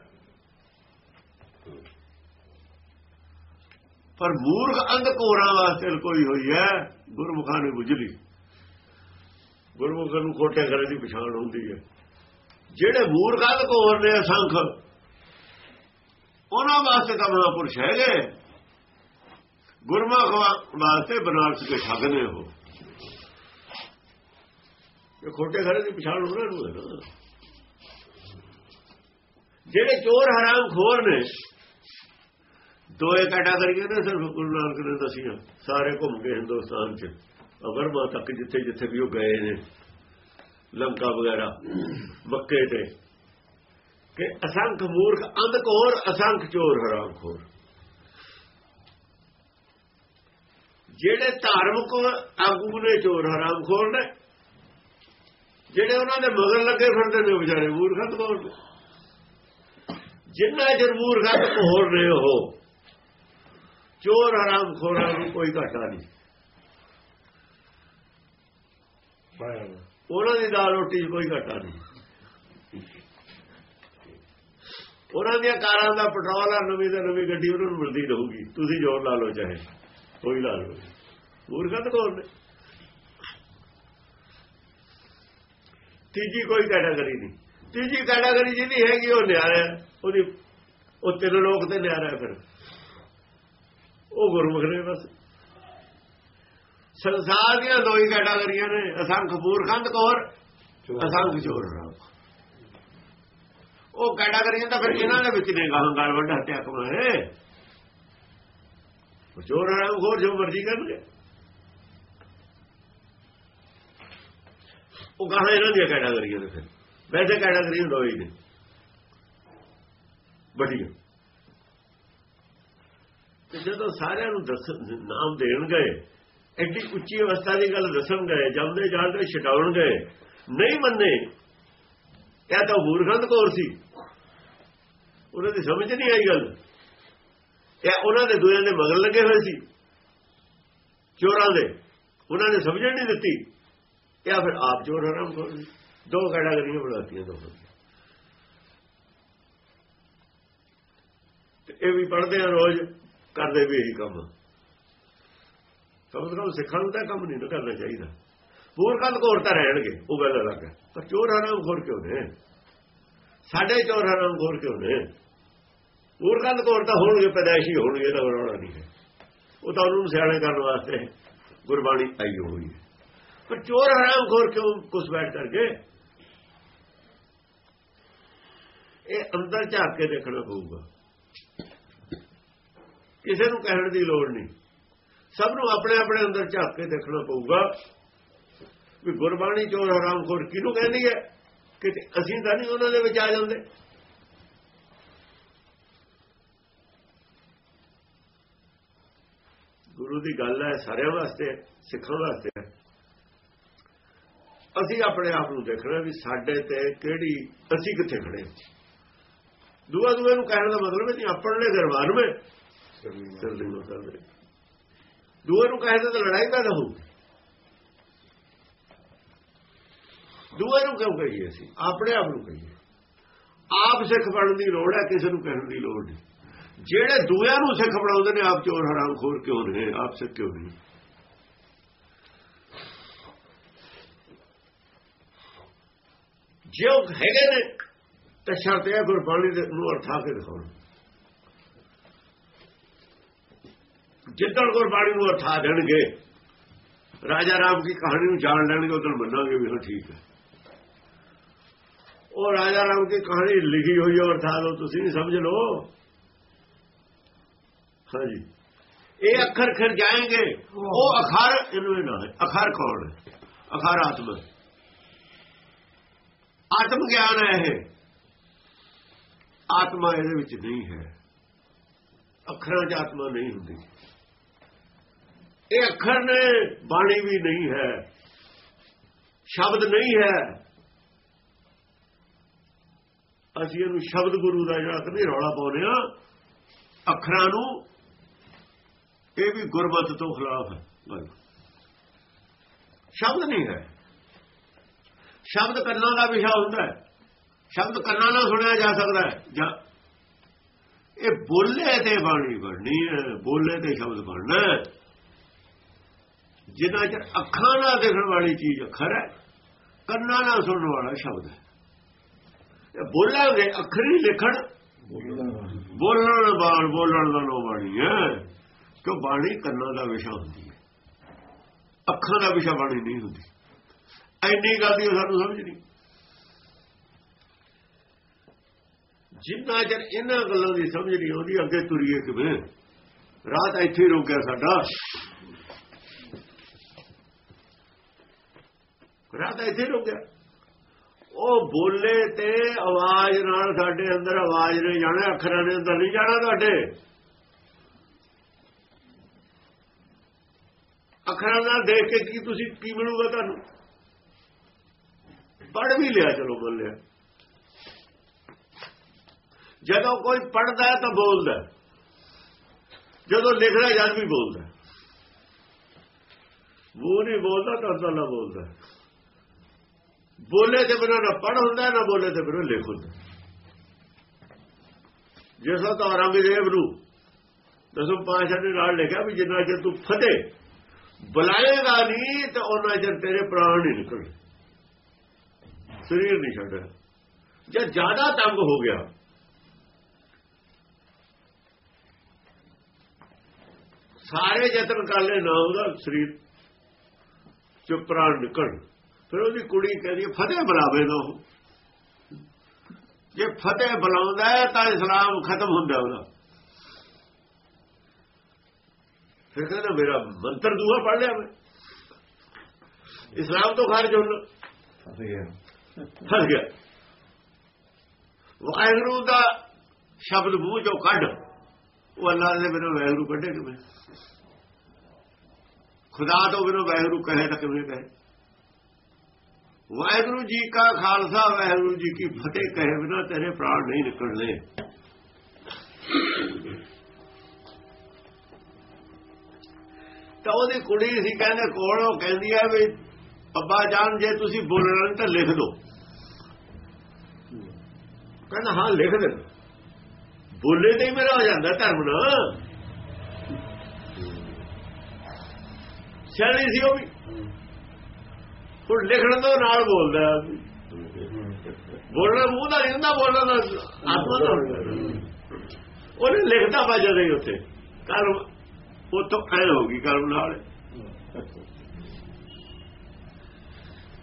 Speaker 2: ਪਰ ਮੂਰਖ ਅੰਧ ਕੋਰਾਂ ਵਾਸਤੇ ਲੁਕੋਈ ਹੋਈ ਹੈ, ਗੁਰਮੁਖਾਂ ਨੇ ਬੁਝਲੀ ਗੁਰਮੁਖਾਂ ਨੂੰ ਕੋਟੇ ਕਰੇ ਦੀ ਪਛਾਣ ਹੁੰਦੀ ਹੈ। ਜਿਹੜੇ ਮੂਰਖ ਅੰਧ ਕੋਰ ਨੇ, ਅਸੰਖ ਉਹਨਾਂ ਵਾਸਤੇ ਤਾਂ ਮਹਾਂਪੁਰਸ਼ ਹੈਗੇ। ਗੁਰਮੁਖ ਵਾਸਤੇ ਬਨਾਰਸ ਦੇ ਠੱਗ ਨੇ ਉਹ। ਇਹ ਖੋਟੇ ਘਰੇ ਦੀ ਪਛਾਣ ਉਹਨਾਂ ਨੂੰ ਹੈ ਨਾ ਜਿਹੜੇ ਚੋਰ ਹਰਾਮ ਖੋਰ ਨੇ, ਦੋਏ ਕੈਟਾਗਰੀਆਂ ਨੇ ਸਿਰਫ ਗੁਰੂ ਨਾਨਕ ਨੇ ਦੱਸੀਆਂ। ਸਾਰੇ ਘੁੰਮ ਕੇ ਹਿੰਦੁਸਤਾਨ ਚ। ਅਗਰਮਾ ਤੱਕ ਜਿੱਥੇ ਜਿੱਥੇ ਵੀ ਉਹ ਗਏ ਨੇ। ਲੰਕਾ ਵਗੈਰਾ, ਮੱਕੇ ਤੇ। ਕਿ ਅਸੰਖ ਮੂਰਖ ਅੰਧਕੋਰ ਅਸੰਖ ਚੋਰ ਹਰਾਮ ਖੋਰ। ਜਿਹੜੇ ਧਾਰਮਿਕ ਆਗੂ ਨੇ ਚੋਰ ਹਰਾਮ ਖੋਰ ਨੇ ਜਿਹੜੇ ਉਹਨਾਂ ਦੇ ਮਗਰ ਲੱਗੇ ਫਿਰਦੇ ਨੇ ਵਿਚਾਰੇ ਮੂਰਖਤ ਕੋਰ ਨੇ। ਜਿੰਨਾ ਚਿਰ ਮੂਰਖਤ ਕੋਰ ਨੇ ਉਹ ਚੋਰ ਹਰਾਮ ਖੋਰਾਂ ਨੂੰ ਕੋਈ ਘਾਟਾ ਨਹੀਂ। ਉਹਨਾਂ ਦੀ ਦਾਲ ਰੋਟੀ ਕੋਈ ਘਾਟਾ ਨਹੀਂ। ਉਹਨਾਂ ਦੀਆਂ ਕਾਰਾਂ ਦਾ ਪੈਟਰੋਲ ਆ, ਨਵੀਂ ਤੇ ਨਵੀਂ ਗੱਡੀ ਉਹਨਾਂ ਨੂੰ ਮਿਲਦੀ ਰਹੂਗੀ। ਤੁਸੀਂ ਜੋਰ ਲਾ ਲਓ ਚਾਹੇ, ਕੋਈ ਲਾ ਲਓ। ਮੂਰਖਤ ਕੋਰ ਨੇ? ਤੀਜੀ ਕੋਈ ਕੈਟਾਗਰੀ ਨਹੀਂ। ਤੀਜੀ ਕੈਟਾਗਰੀ ਜਿਹਦੀ ਹੈਗੀ ਉਹ ਨਿਆਰਾ ਉਹਦੀ, ਉਹ ਤਿੰਨ ਲੋਕ ਤੇ ਨਿਆਰਾ ਫਿਰ। ਉਹ ਗੁਰਮੁਖ ਨੇ ਬਸ। ਸੰਸਾਰ ਦੀਆਂ ਦੋ ਹੀ ਕੈਟਾਗਰੀਆਂ ਨੇ, ਅਸੰਖ ਮੂਰਖੰਦ ਕੌਰ, ਅਸੰਖ ਚੋਰ ਰਾਮ। ਉਹ ਕੈਟਾਗਰੀਆਂ ਤਾਂ ਫਿਰ ਇਹਨਾਂ ਦੇ ਵਿੱਚ ਨੇ ਗਾਹਾਂ ਗਾਲ ਵੱਡਾ ਹੱਤਿਆ ਕਮਾਏ ਉਹ ਚੋਰ ਰਾਮ ਹੋਰ ਜੋ ਮਰਜ਼ੀ ਕਰਨਗੇ। ਉਹ ਗਾਹਾਂ ਇਹਨਾਂ ਦੀਆਂ ਕੈਟਾਗਰੀਆਂ ਨੇ ਫਿਰ। ਵੈਸੇ ਕੈਟਾਗਰੀਆਂ ਦੋ ਹੀ ਨੇ ਵੱਡੀਆਂ ਤੇ ਜਦੋਂ ਸਾਰਿਆਂ ਨੂੰ ਦੱਸ, ਨਾਮ ਦੇਣ ਗਏ, ਐਡੀ ਉੱਚੀ ਅਵਸਥਾ ਦੀ ਗੱਲ ਦੱਸਣ ਗਏ ਜੰਮਦੇ ਜਾਣਦੇ ਛਡਾਉਣ ਗਏ, ਨਹੀਂ ਮੰਨੇ ਇਹ ਤਾਂ ਮੂਰਖੰਦ ਕੋਰ ਸੀ। ਉਹਨਾਂ ਦੀ ਸਮਝ ਨਹੀਂ ਆਈ ਗੱਲ। ਇਹ ਉਹਨਾਂ ਦੇ ਦੂਜਿਆਂ ਦੇ ਮਗਰ ਲੱਗੇ ਹੋਏ ਸੀ। ਚੋਰਾਂ ਦੇ। ਉਹਨਾਂ ਨੇ ਸਮਝਣ ਨਹੀਂ ਦਿੱਤੀ। ਇਹ ਫਿਰ ਆਪ ਚੋਰ ਹਰਾਮ ਖੋਰ ਦੋ ਕੈਟਾਗਰੀਆਂ ਬਣਾਤੀਆਂ ਦੋ ਇਹ ਵੀ ਪੜਦੇ ਆ ਰੋਜ਼, ਕਰਦੇ ਵੀ ਇਹੀ ਕੰਮ। ਸਮਝ ਲਓ ਸਿੱਖਾਂ ਨੂੰ ਤਾਂ ਕੰਮ ਨਹੀਂ ਨਾ ਕਰਨਾ ਚਾਹੀਦਾ। ਮੂਰਖਾਂ ਕੋਰ ਤਾਂ ਰਹਿਣਗੇ, ਉਹ ਗੱਲ ਅਲੱਗ ਹੈ। ਪਰ ਚੋਰ ਹਰਾਮ ਖੋਰ ਕਿਉਂ ਨੇ? ਸਾਡੇ ਚੋਰ ਹਰਾਮ ਖੋਰ ਕਿਉਂ ਨੇ? ਹੋਰ ਕੰਨ ਕੋਰ ਤਾਂ ਹੋਣਗੇ, ਪੈਦਾਇਸ਼ੀ ਹੋਣਗੇ ਇਹਦਾ ਰੌਲਾ ਨਹੀਂ ਹੈ। ਉਹ ਤਾਂ ਉਹਨੂੰ ਸਿਆਣੇ ਕਰਨ ਵਾਸਤੇ ਗੁਰਬਾਣੀ ਆਈ ਹੋਈ ਹੈ। ਪਰ ਚੋਰ ਹਰਾਮ ਖੋਰ ਕਿਉਂ ਕੁਛ ਬੈਠ ਕਰਕੇ? ਇਹ ਅੰਦਰ ਝਾਕ ਕੇ ਦੇਖਣਾ ਪਊਗਾ। ਕਿਸੇ ਨੂੰ ਕਹਿਣ ਦੀ ਲੋੜ ਨਹੀਂ। ਸਭ ਨੂੰ ਆਪਣੇ ਆਪਣੇ ਅੰਦਰ ਝਾਕ ਕੇ ਦੇਖਣਾ ਪਊਗਾ। ਵੀ ਗੁਰਬਾਣੀ ਚੋਰ ਹਰਾਮ ਖੋਰ ਕਿਹਨੂੰ ਕਹਿੰਦੀ ਹੈ ਕਿ ਅਸੀਂ ਤਾਂ ਨਹੀਂ ਉਹਨਾਂ ਦੇ ਵਿੱਚ ਆ ਜਾਂਦੇ ਗੁਰੂ ਦੀ ਗੱਲ ਹੈ ਸਾਰਿਆਂ ਵਾਸਤੇ ਸਿੱਖਾਂ ਵਾਸਤੇ। ਅਸੀਂ ਆਪਣੇ ਆਪ ਨੂੰ ਦੇਖਣਾ ਵੀ ਸਾਡੇ ਤੇ ਕਿਹੜੀ ਅਸੀਂ ਕਿੱਥੇ ਖੜੇ। ਦੂਆ ਦੂਏ ਨੂੰ ਕਹਿਣ ਦਾ ਮਤਲਬ ਹੈ ਨਹੀਂ ਆਪਣੇ ਦਰਬਾਰ ਵਿੱਚ ਚੱਲਦੇ ਨੂੰ ਕਰਦੇ ਦੂਏ ਨੂੰ ਕਹਿੰਦੇ ਤਾਂ ਲੜਾਈ ਪੈਦਾ ਹੋਊ ਦੂਏ ਨੂੰ ਕਿਉਂ ਕਹੀਏ ਅਸੀਂ? ਆਪਣੇ ਆਪ ਨੂੰ ਕਹੀਏ। ਆਪ ਸਿੱਖ ਬਣਨ ਦੀ ਲੋੜ ਹੈ, ਕਿਸੇ ਨੂੰ ਕਹਿਣ ਦੀ ਲੋੜ ਨਹੀਂ। ਜਿਹੜੇ ਦੂਆਂ ਨੂੰ ਸਿੱਖ ਬਣਾਉਂਦੇ ਨੇ, ਆਪ ਚੋਰ ਹਰਾਮ ਖੋਰ ਕਿਉਂ ਨੇ? ਆਪ ਸਿੱਖ ਕਿਉਂ ਨਹੀਂ ਜੇ ਉਹ ਹੈਗੇ ਨੇ, ਤਾਂ ਸ਼ਰਤ ਹੈ, ਗੁਰਬਾਣੀ ਦੇ ਨੂੰ ਅਰਥਾ ਕੇ ਦਿਖਾਉਣ। ਜਿੱਦਣ ਗੁਰਬਾਣੀ ਨੂੰ ਅਰਥਾ ਦੇਣਗੇ, ਰਾਜਾ ਰਾਮ ਦੀ ਕਹਾਣੀ ਨੂੰ ਜਾਣ ਲੈਣਗੇ, ਉਦੋਂ ਮੰਨਾਂਗੇ ਵੀ ਹਾਂ, ਠੀਕ ਹੈ। ਉਹ ਰਾਜਾ ਰਾਮ ਦੀ ਕਹਾਣੀ ਲਿਖੀ ਹੋਈ ਹੈ ਅਰਥਾ ਲਓ ਤੁਸੀਂ ਨਹੀਂ ਸਮਝ ਲਓ। ਹਾਂਜੀ। ਇਹ ਅੱਖਰ ਖਿਰ ਜਾਣਗੇ ਉਹ ਅਖਰ ਇਹਨੂੰ ਇਹ ਨਾ ਹੈ ਅਖਰ ਕੌਣ ਹੈ? ਅਖਰ ਆਤਮਾ ਆਤਮ ਗਿਆਨ ਹੈ ਇਹ। ਆਤਮਾ ਇਹਦੇ ਵਿੱਚ ਨਹੀਂ ਹੈ। ਅੱਖਰਾਂ 'ਚ ਆਤਮਾ ਨਹੀਂ ਹੁੰਦੀ। ਇਹ ਅੱਖਰ ਨੇ ਬਾਣੀ ਵੀ ਨਹੀਂ ਹੈ। ਸ਼ਬਦ ਨਹੀਂ ਹੈ। ਅਸੀਂ ਇਹਨੂੰ ਸ਼ਬਦ ਗੁਰੂ ਦਾ ਜਿਹੜਾ ਕਿ ਰੌਲਾ ਪਾਉਂਦੇ ਆ ਅੱਖਰਾਂ ਨੂੰ ਇਹ ਵੀ ਗੁਰਮਤ ਤੋਂ ਖਿਲਾਫ ਹੈ। ਸ਼ਬਦ ਨਹੀਂ ਹੈ। ਸ਼ਬਦ ਕੰਨਾਂ ਦਾ ਵਿਸ਼ਾ ਹੁੰਦਾ ਹੈ। ਸ਼ਬਦ ਕੰਨਾਂ ਨਾਲ ਸੁਣਿਆ ਜਾ ਸਕਦਾ ਹੈ। ਜਾਂ ਇਹ ਬੋਲੇ ਤੇ ਬਾਣੀ ਬਣਨੀ ਹੈ। ਬੋਲੇ ਤੇ ਸ਼ਬਦ ਬਣਨਾ ਹੈ। ਜਿੰਨਾ ਚਿਰ ਅੱਖਾਂ ਨਾਲ ਦੇਖਣ ਵਾਲੀ ਚੀਜ਼ ਅੱਖਰ ਹੈ, ਕੰਨਾਂ ਨਾਲ ਸੁਣਨ ਵਾਲਾ ਸ਼ਬਦ ਹੈ। ਬੋਲਾਂਗੇ ਅੱਖਰੀ ਲਿਖਣ। ਬੋਲਣ ਬਾਣ, ਬੋਲਣ ਦਾ ਲੋ ਬਾਣੀ, ਹੈ? ਕਿਉਂ ਬਾਣੀ ਕੰਨਾਂ ਦਾ ਵਿਸ਼ਾ ਹੁੰਦੀ ਹੈ? ਅੱਖਾਂ ਦਾ ਵਿਸ਼ਾ ਬਾਣੀ ਨਹੀਂ ਹੁੰਦੀ। ਐਨੀ ਗੱਲ ਦੀ ਸਾਨੂੰ ਸਮਝ ਨਹੀਂ। ਜਿੰਨਾ ਚਿਰ ਇਹਨਾਂ ਗੱਲਾਂ ਦੀ ਸਮਝ ਨਹੀਂ ਆਉਂਦੀ, ਅੱਗੇ ਤੁਰੀਏ ਕਿਵੇਂ? ਰਾਤ ਇੱਥੇ ਰੁਕ ਗਿਆ ਸਾਡਾ। ਰਾਤ ਇੱਥੇ ਰੁਕ ਗਿਆ। ਉਹ ਬੋਲੇ ਤੇ ਆਵਾਜ਼ ਨਾਲ ਸਾਡੇ ਅੰਦਰ ਆਵਾਜ਼ ਨੇ ਜਾਣਾ, ਅੱਖਰਾਂ ਨੇ ਅੰਦਰ ਨਹੀਂ ਜਾਣਾ ਤੁਹਾਡੇ। ਅੱਖਰਾਂ ਨਾਲ ਦੇਖ ਕੇ ਕੀ ਤੁਸੀਂ, ਕੀ ਮਿਲੂਗਾ ਤੁਹਾਨੂੰ? ਪੜ ਵੀ ਲਿਆ ਚਲੋ ਬੋਲਿਆ। ਜਦੋਂ ਕੋਈ ਪੜਦਾ ਹੈ ਤਾਂ ਬੋਲਦਾ ਜਦੋਂ ਲਿਖਦਾ ਜਦ ਵੀ ਬੋਲਦਾ ਉਹ ਨਹੀਂ ਬੋਲਦਾ ਤਾਂ ਅੱਲਾ ਬੋਲਦਾ ਬੋਲੇ ਤੇ ਬਿਨਾਂ ਨਾ ਪੜ ਹੁੰਦਾ, ਨਾ ਬੋਲੇ ਤੇ ਬਿਨਾਂ ਲਿਖ ਹੁੰਦਾ। ਜਿਸ ਤਾਂ ਔਰੰਗਜ਼ੇਬ ਨੂੰ ਦਸਮ ਪਾਸ਼ਾ ਨੇ ਨਾਲ ਲਿਖਿਆ ਵੀ ਜਿੰਨਾ ਚਿਰ ਤੂੰ ਫਤਿਹ ਬੁਲਾਏਗਾ ਨਹੀਂ, ਤਾਂ ਉਹਨਾਂ ਚਿਰ ਤੇਰੇ ਪ੍ਰਾਣ ਨਹੀਂ ਨਿਕਲਣੇ। ਸਰੀਰ ਨਹੀਂ ਛੱਡਣਾ। ਜੇ ਜ਼ਿਆਦਾ ਤੰਗ ਹੋ ਗਿਆ, ਸਾਰੇ ਯਤਨ ਕਰ ਲੈ ਨਾ ਉਹਦਾ ਸਰੀਰ ਚ ਪ੍ਰਾਣ ਨਿਕਲਣ। ਫਿਰ ਉਹਦੀ ਕੁੜੀ ਕਹਿੰਦੀ ਫਤਿਹ ਬੁਲਾਵੇ ਦੋ ਜੇ ਫਤਿਹ ਬੁਲਾਉਂਦਾ ਤਾਂ ਇਸਲਾਮ ਖਤਮ ਹੁੰਦਾ ਉਹਦਾ। ਫਿਰ ਕਹਿੰਦਾ ਮੇਰਾ ਮੰਤਰ ਦੂਆ ਪੜ ਲਿਆ ਮੈਂ। ਇਸਲਾਮ ਤੋਂ ਖਾਰਜ ਹੋਣਾ। ਫਸ ਗਿਆ। ਵਾਹਿਗੁਰੂ ਦਾ ਸ਼ਬਦ ਮੂੰਹ ਚੋਂ ਕੱਢ। ਉਹ ਅੱਲਾਹ ਨੇ ਮੈਨੂੰ ਵਾਹਿਗੁਰੂ ਕੱਢੇ ਕਿਵੇਂ? ਖੁਦਾ ਤੋਂ ਬਿਨੋਂ ਵਾਹਿਗੁਰੂ ਕਹੇ ਤਾਂ ਕਿਵੇਂ ਕਹੇ? ਵਾਹਿਗੁਰੂ ਜੀ ਕਾ ਖਾਲਸਾ, ਵਾਹਿਗੁਰੂ ਜੀ ਕੀ ਫਤਿਹ। ਕਹੇ ਬਿਨਾ ਤੇਰੇ ਪ੍ਰਾਣ ਨਹੀਂ ਨਿਕਲਦੇ ਤਾਂ ਉਹਦੀ ਕੁੜੀ ਸੀ, ਕਹਿੰਦੇ ਕੋਲ ਉਹ ਕਹਿੰਦੀ ਹੈ ਵੀ ਅੱਬਾ ਜਾਨ, ਜੇ ਤੁਸੀਂ ਬੋਲਣਾ ਤਾਂ ਲਿਖ ਦਿਓ ਕਹਿੰਦਾ, ਹਾਂ, ਲਿਖ ਦੇ। ਬੋਲੇ ਤੇ ਮੇਰਾ ਹੋ ਜਾਂਦਾ ਧਰਮ ਨਾ। ਸਿਆਣੀ ਸੀ ਉਹ ਵੀ। ਹੁਣ ਲਿਖਣ ਤੋਂ ਨਾਲ ਬੋਲਦਾ ਬੋਲਣਾ ਮੂੰਹ ਦਾ ਨਹੀਂ ਹੁੰਦਾ, ਬੋਲਣਾ ਦਾ ਆਤਮਾ ਦਾ ਉਹਨੇ ਲਿਖਦਾ ਵਜਾ ਦੇ ਉੱਤੇ ਕਰਮ ਉਹ ਐ ਹੋ ਗਈ, ਕਰਮ ਨਾਲ।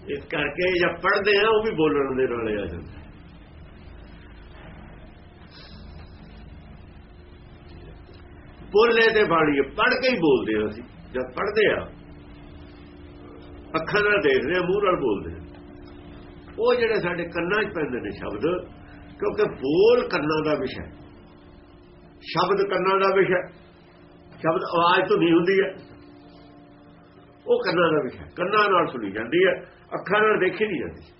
Speaker 2: ਇਸ ਕਰਕੇ ਜਦ ਪੜ੍ਹਦੇ ਆ, ਉਹ ਵੀ ਬੋਲਣ ਦੇ ਨਾਲੇ ਆ ਜਾਂਦੇ। ਬੋਲੇ ਤੇ ਬਾਣੀ, ਪੜ੍ਹ ਕੇ ਹੀ ਬੋਲਦੇ ਆ ਅਸੀਂ। ਜਦ ਪੜ੍ਹਦੇ ਆ ਅੱਖਾਂ ਨਾਲ ਦੇਖਦੇ ਆ ਮੂੰਹ ਨਾਲ ਬੋਲਦੇ ਉਹ ਜਿਹੜੇ ਸਾਡੇ ਕੰਨਾਂ 'ਚ ਪੈਂਦੇ ਨੇ ਸ਼ਬਦ, ਕਿਉਂਕਿ ਬੋਲ ਕੰਨਾਂ ਦਾ ਵਿਸ਼ਾ ਸ਼ਬਦ ਕੰਨਾਂ ਦਾ ਵਿਸ਼ਾ ਸ਼ਬਦ ਆਵਾਜ਼ ਤੋਂ ਨਹੀਂ ਹੁੰਦੀ ਹੈ। ਉਹ ਕੰਨਾਂ ਦਾ ਵਿਸ਼ਾ ਕੰਨਾਂ ਨਾਲ ਸੁਣੀ ਜਾਂਦੀ ਹੈ। ਅੱਖਾਂ ਨਾਲ ਦੇਖੀ ਨਹੀਂ ਜਾਂਦੀ।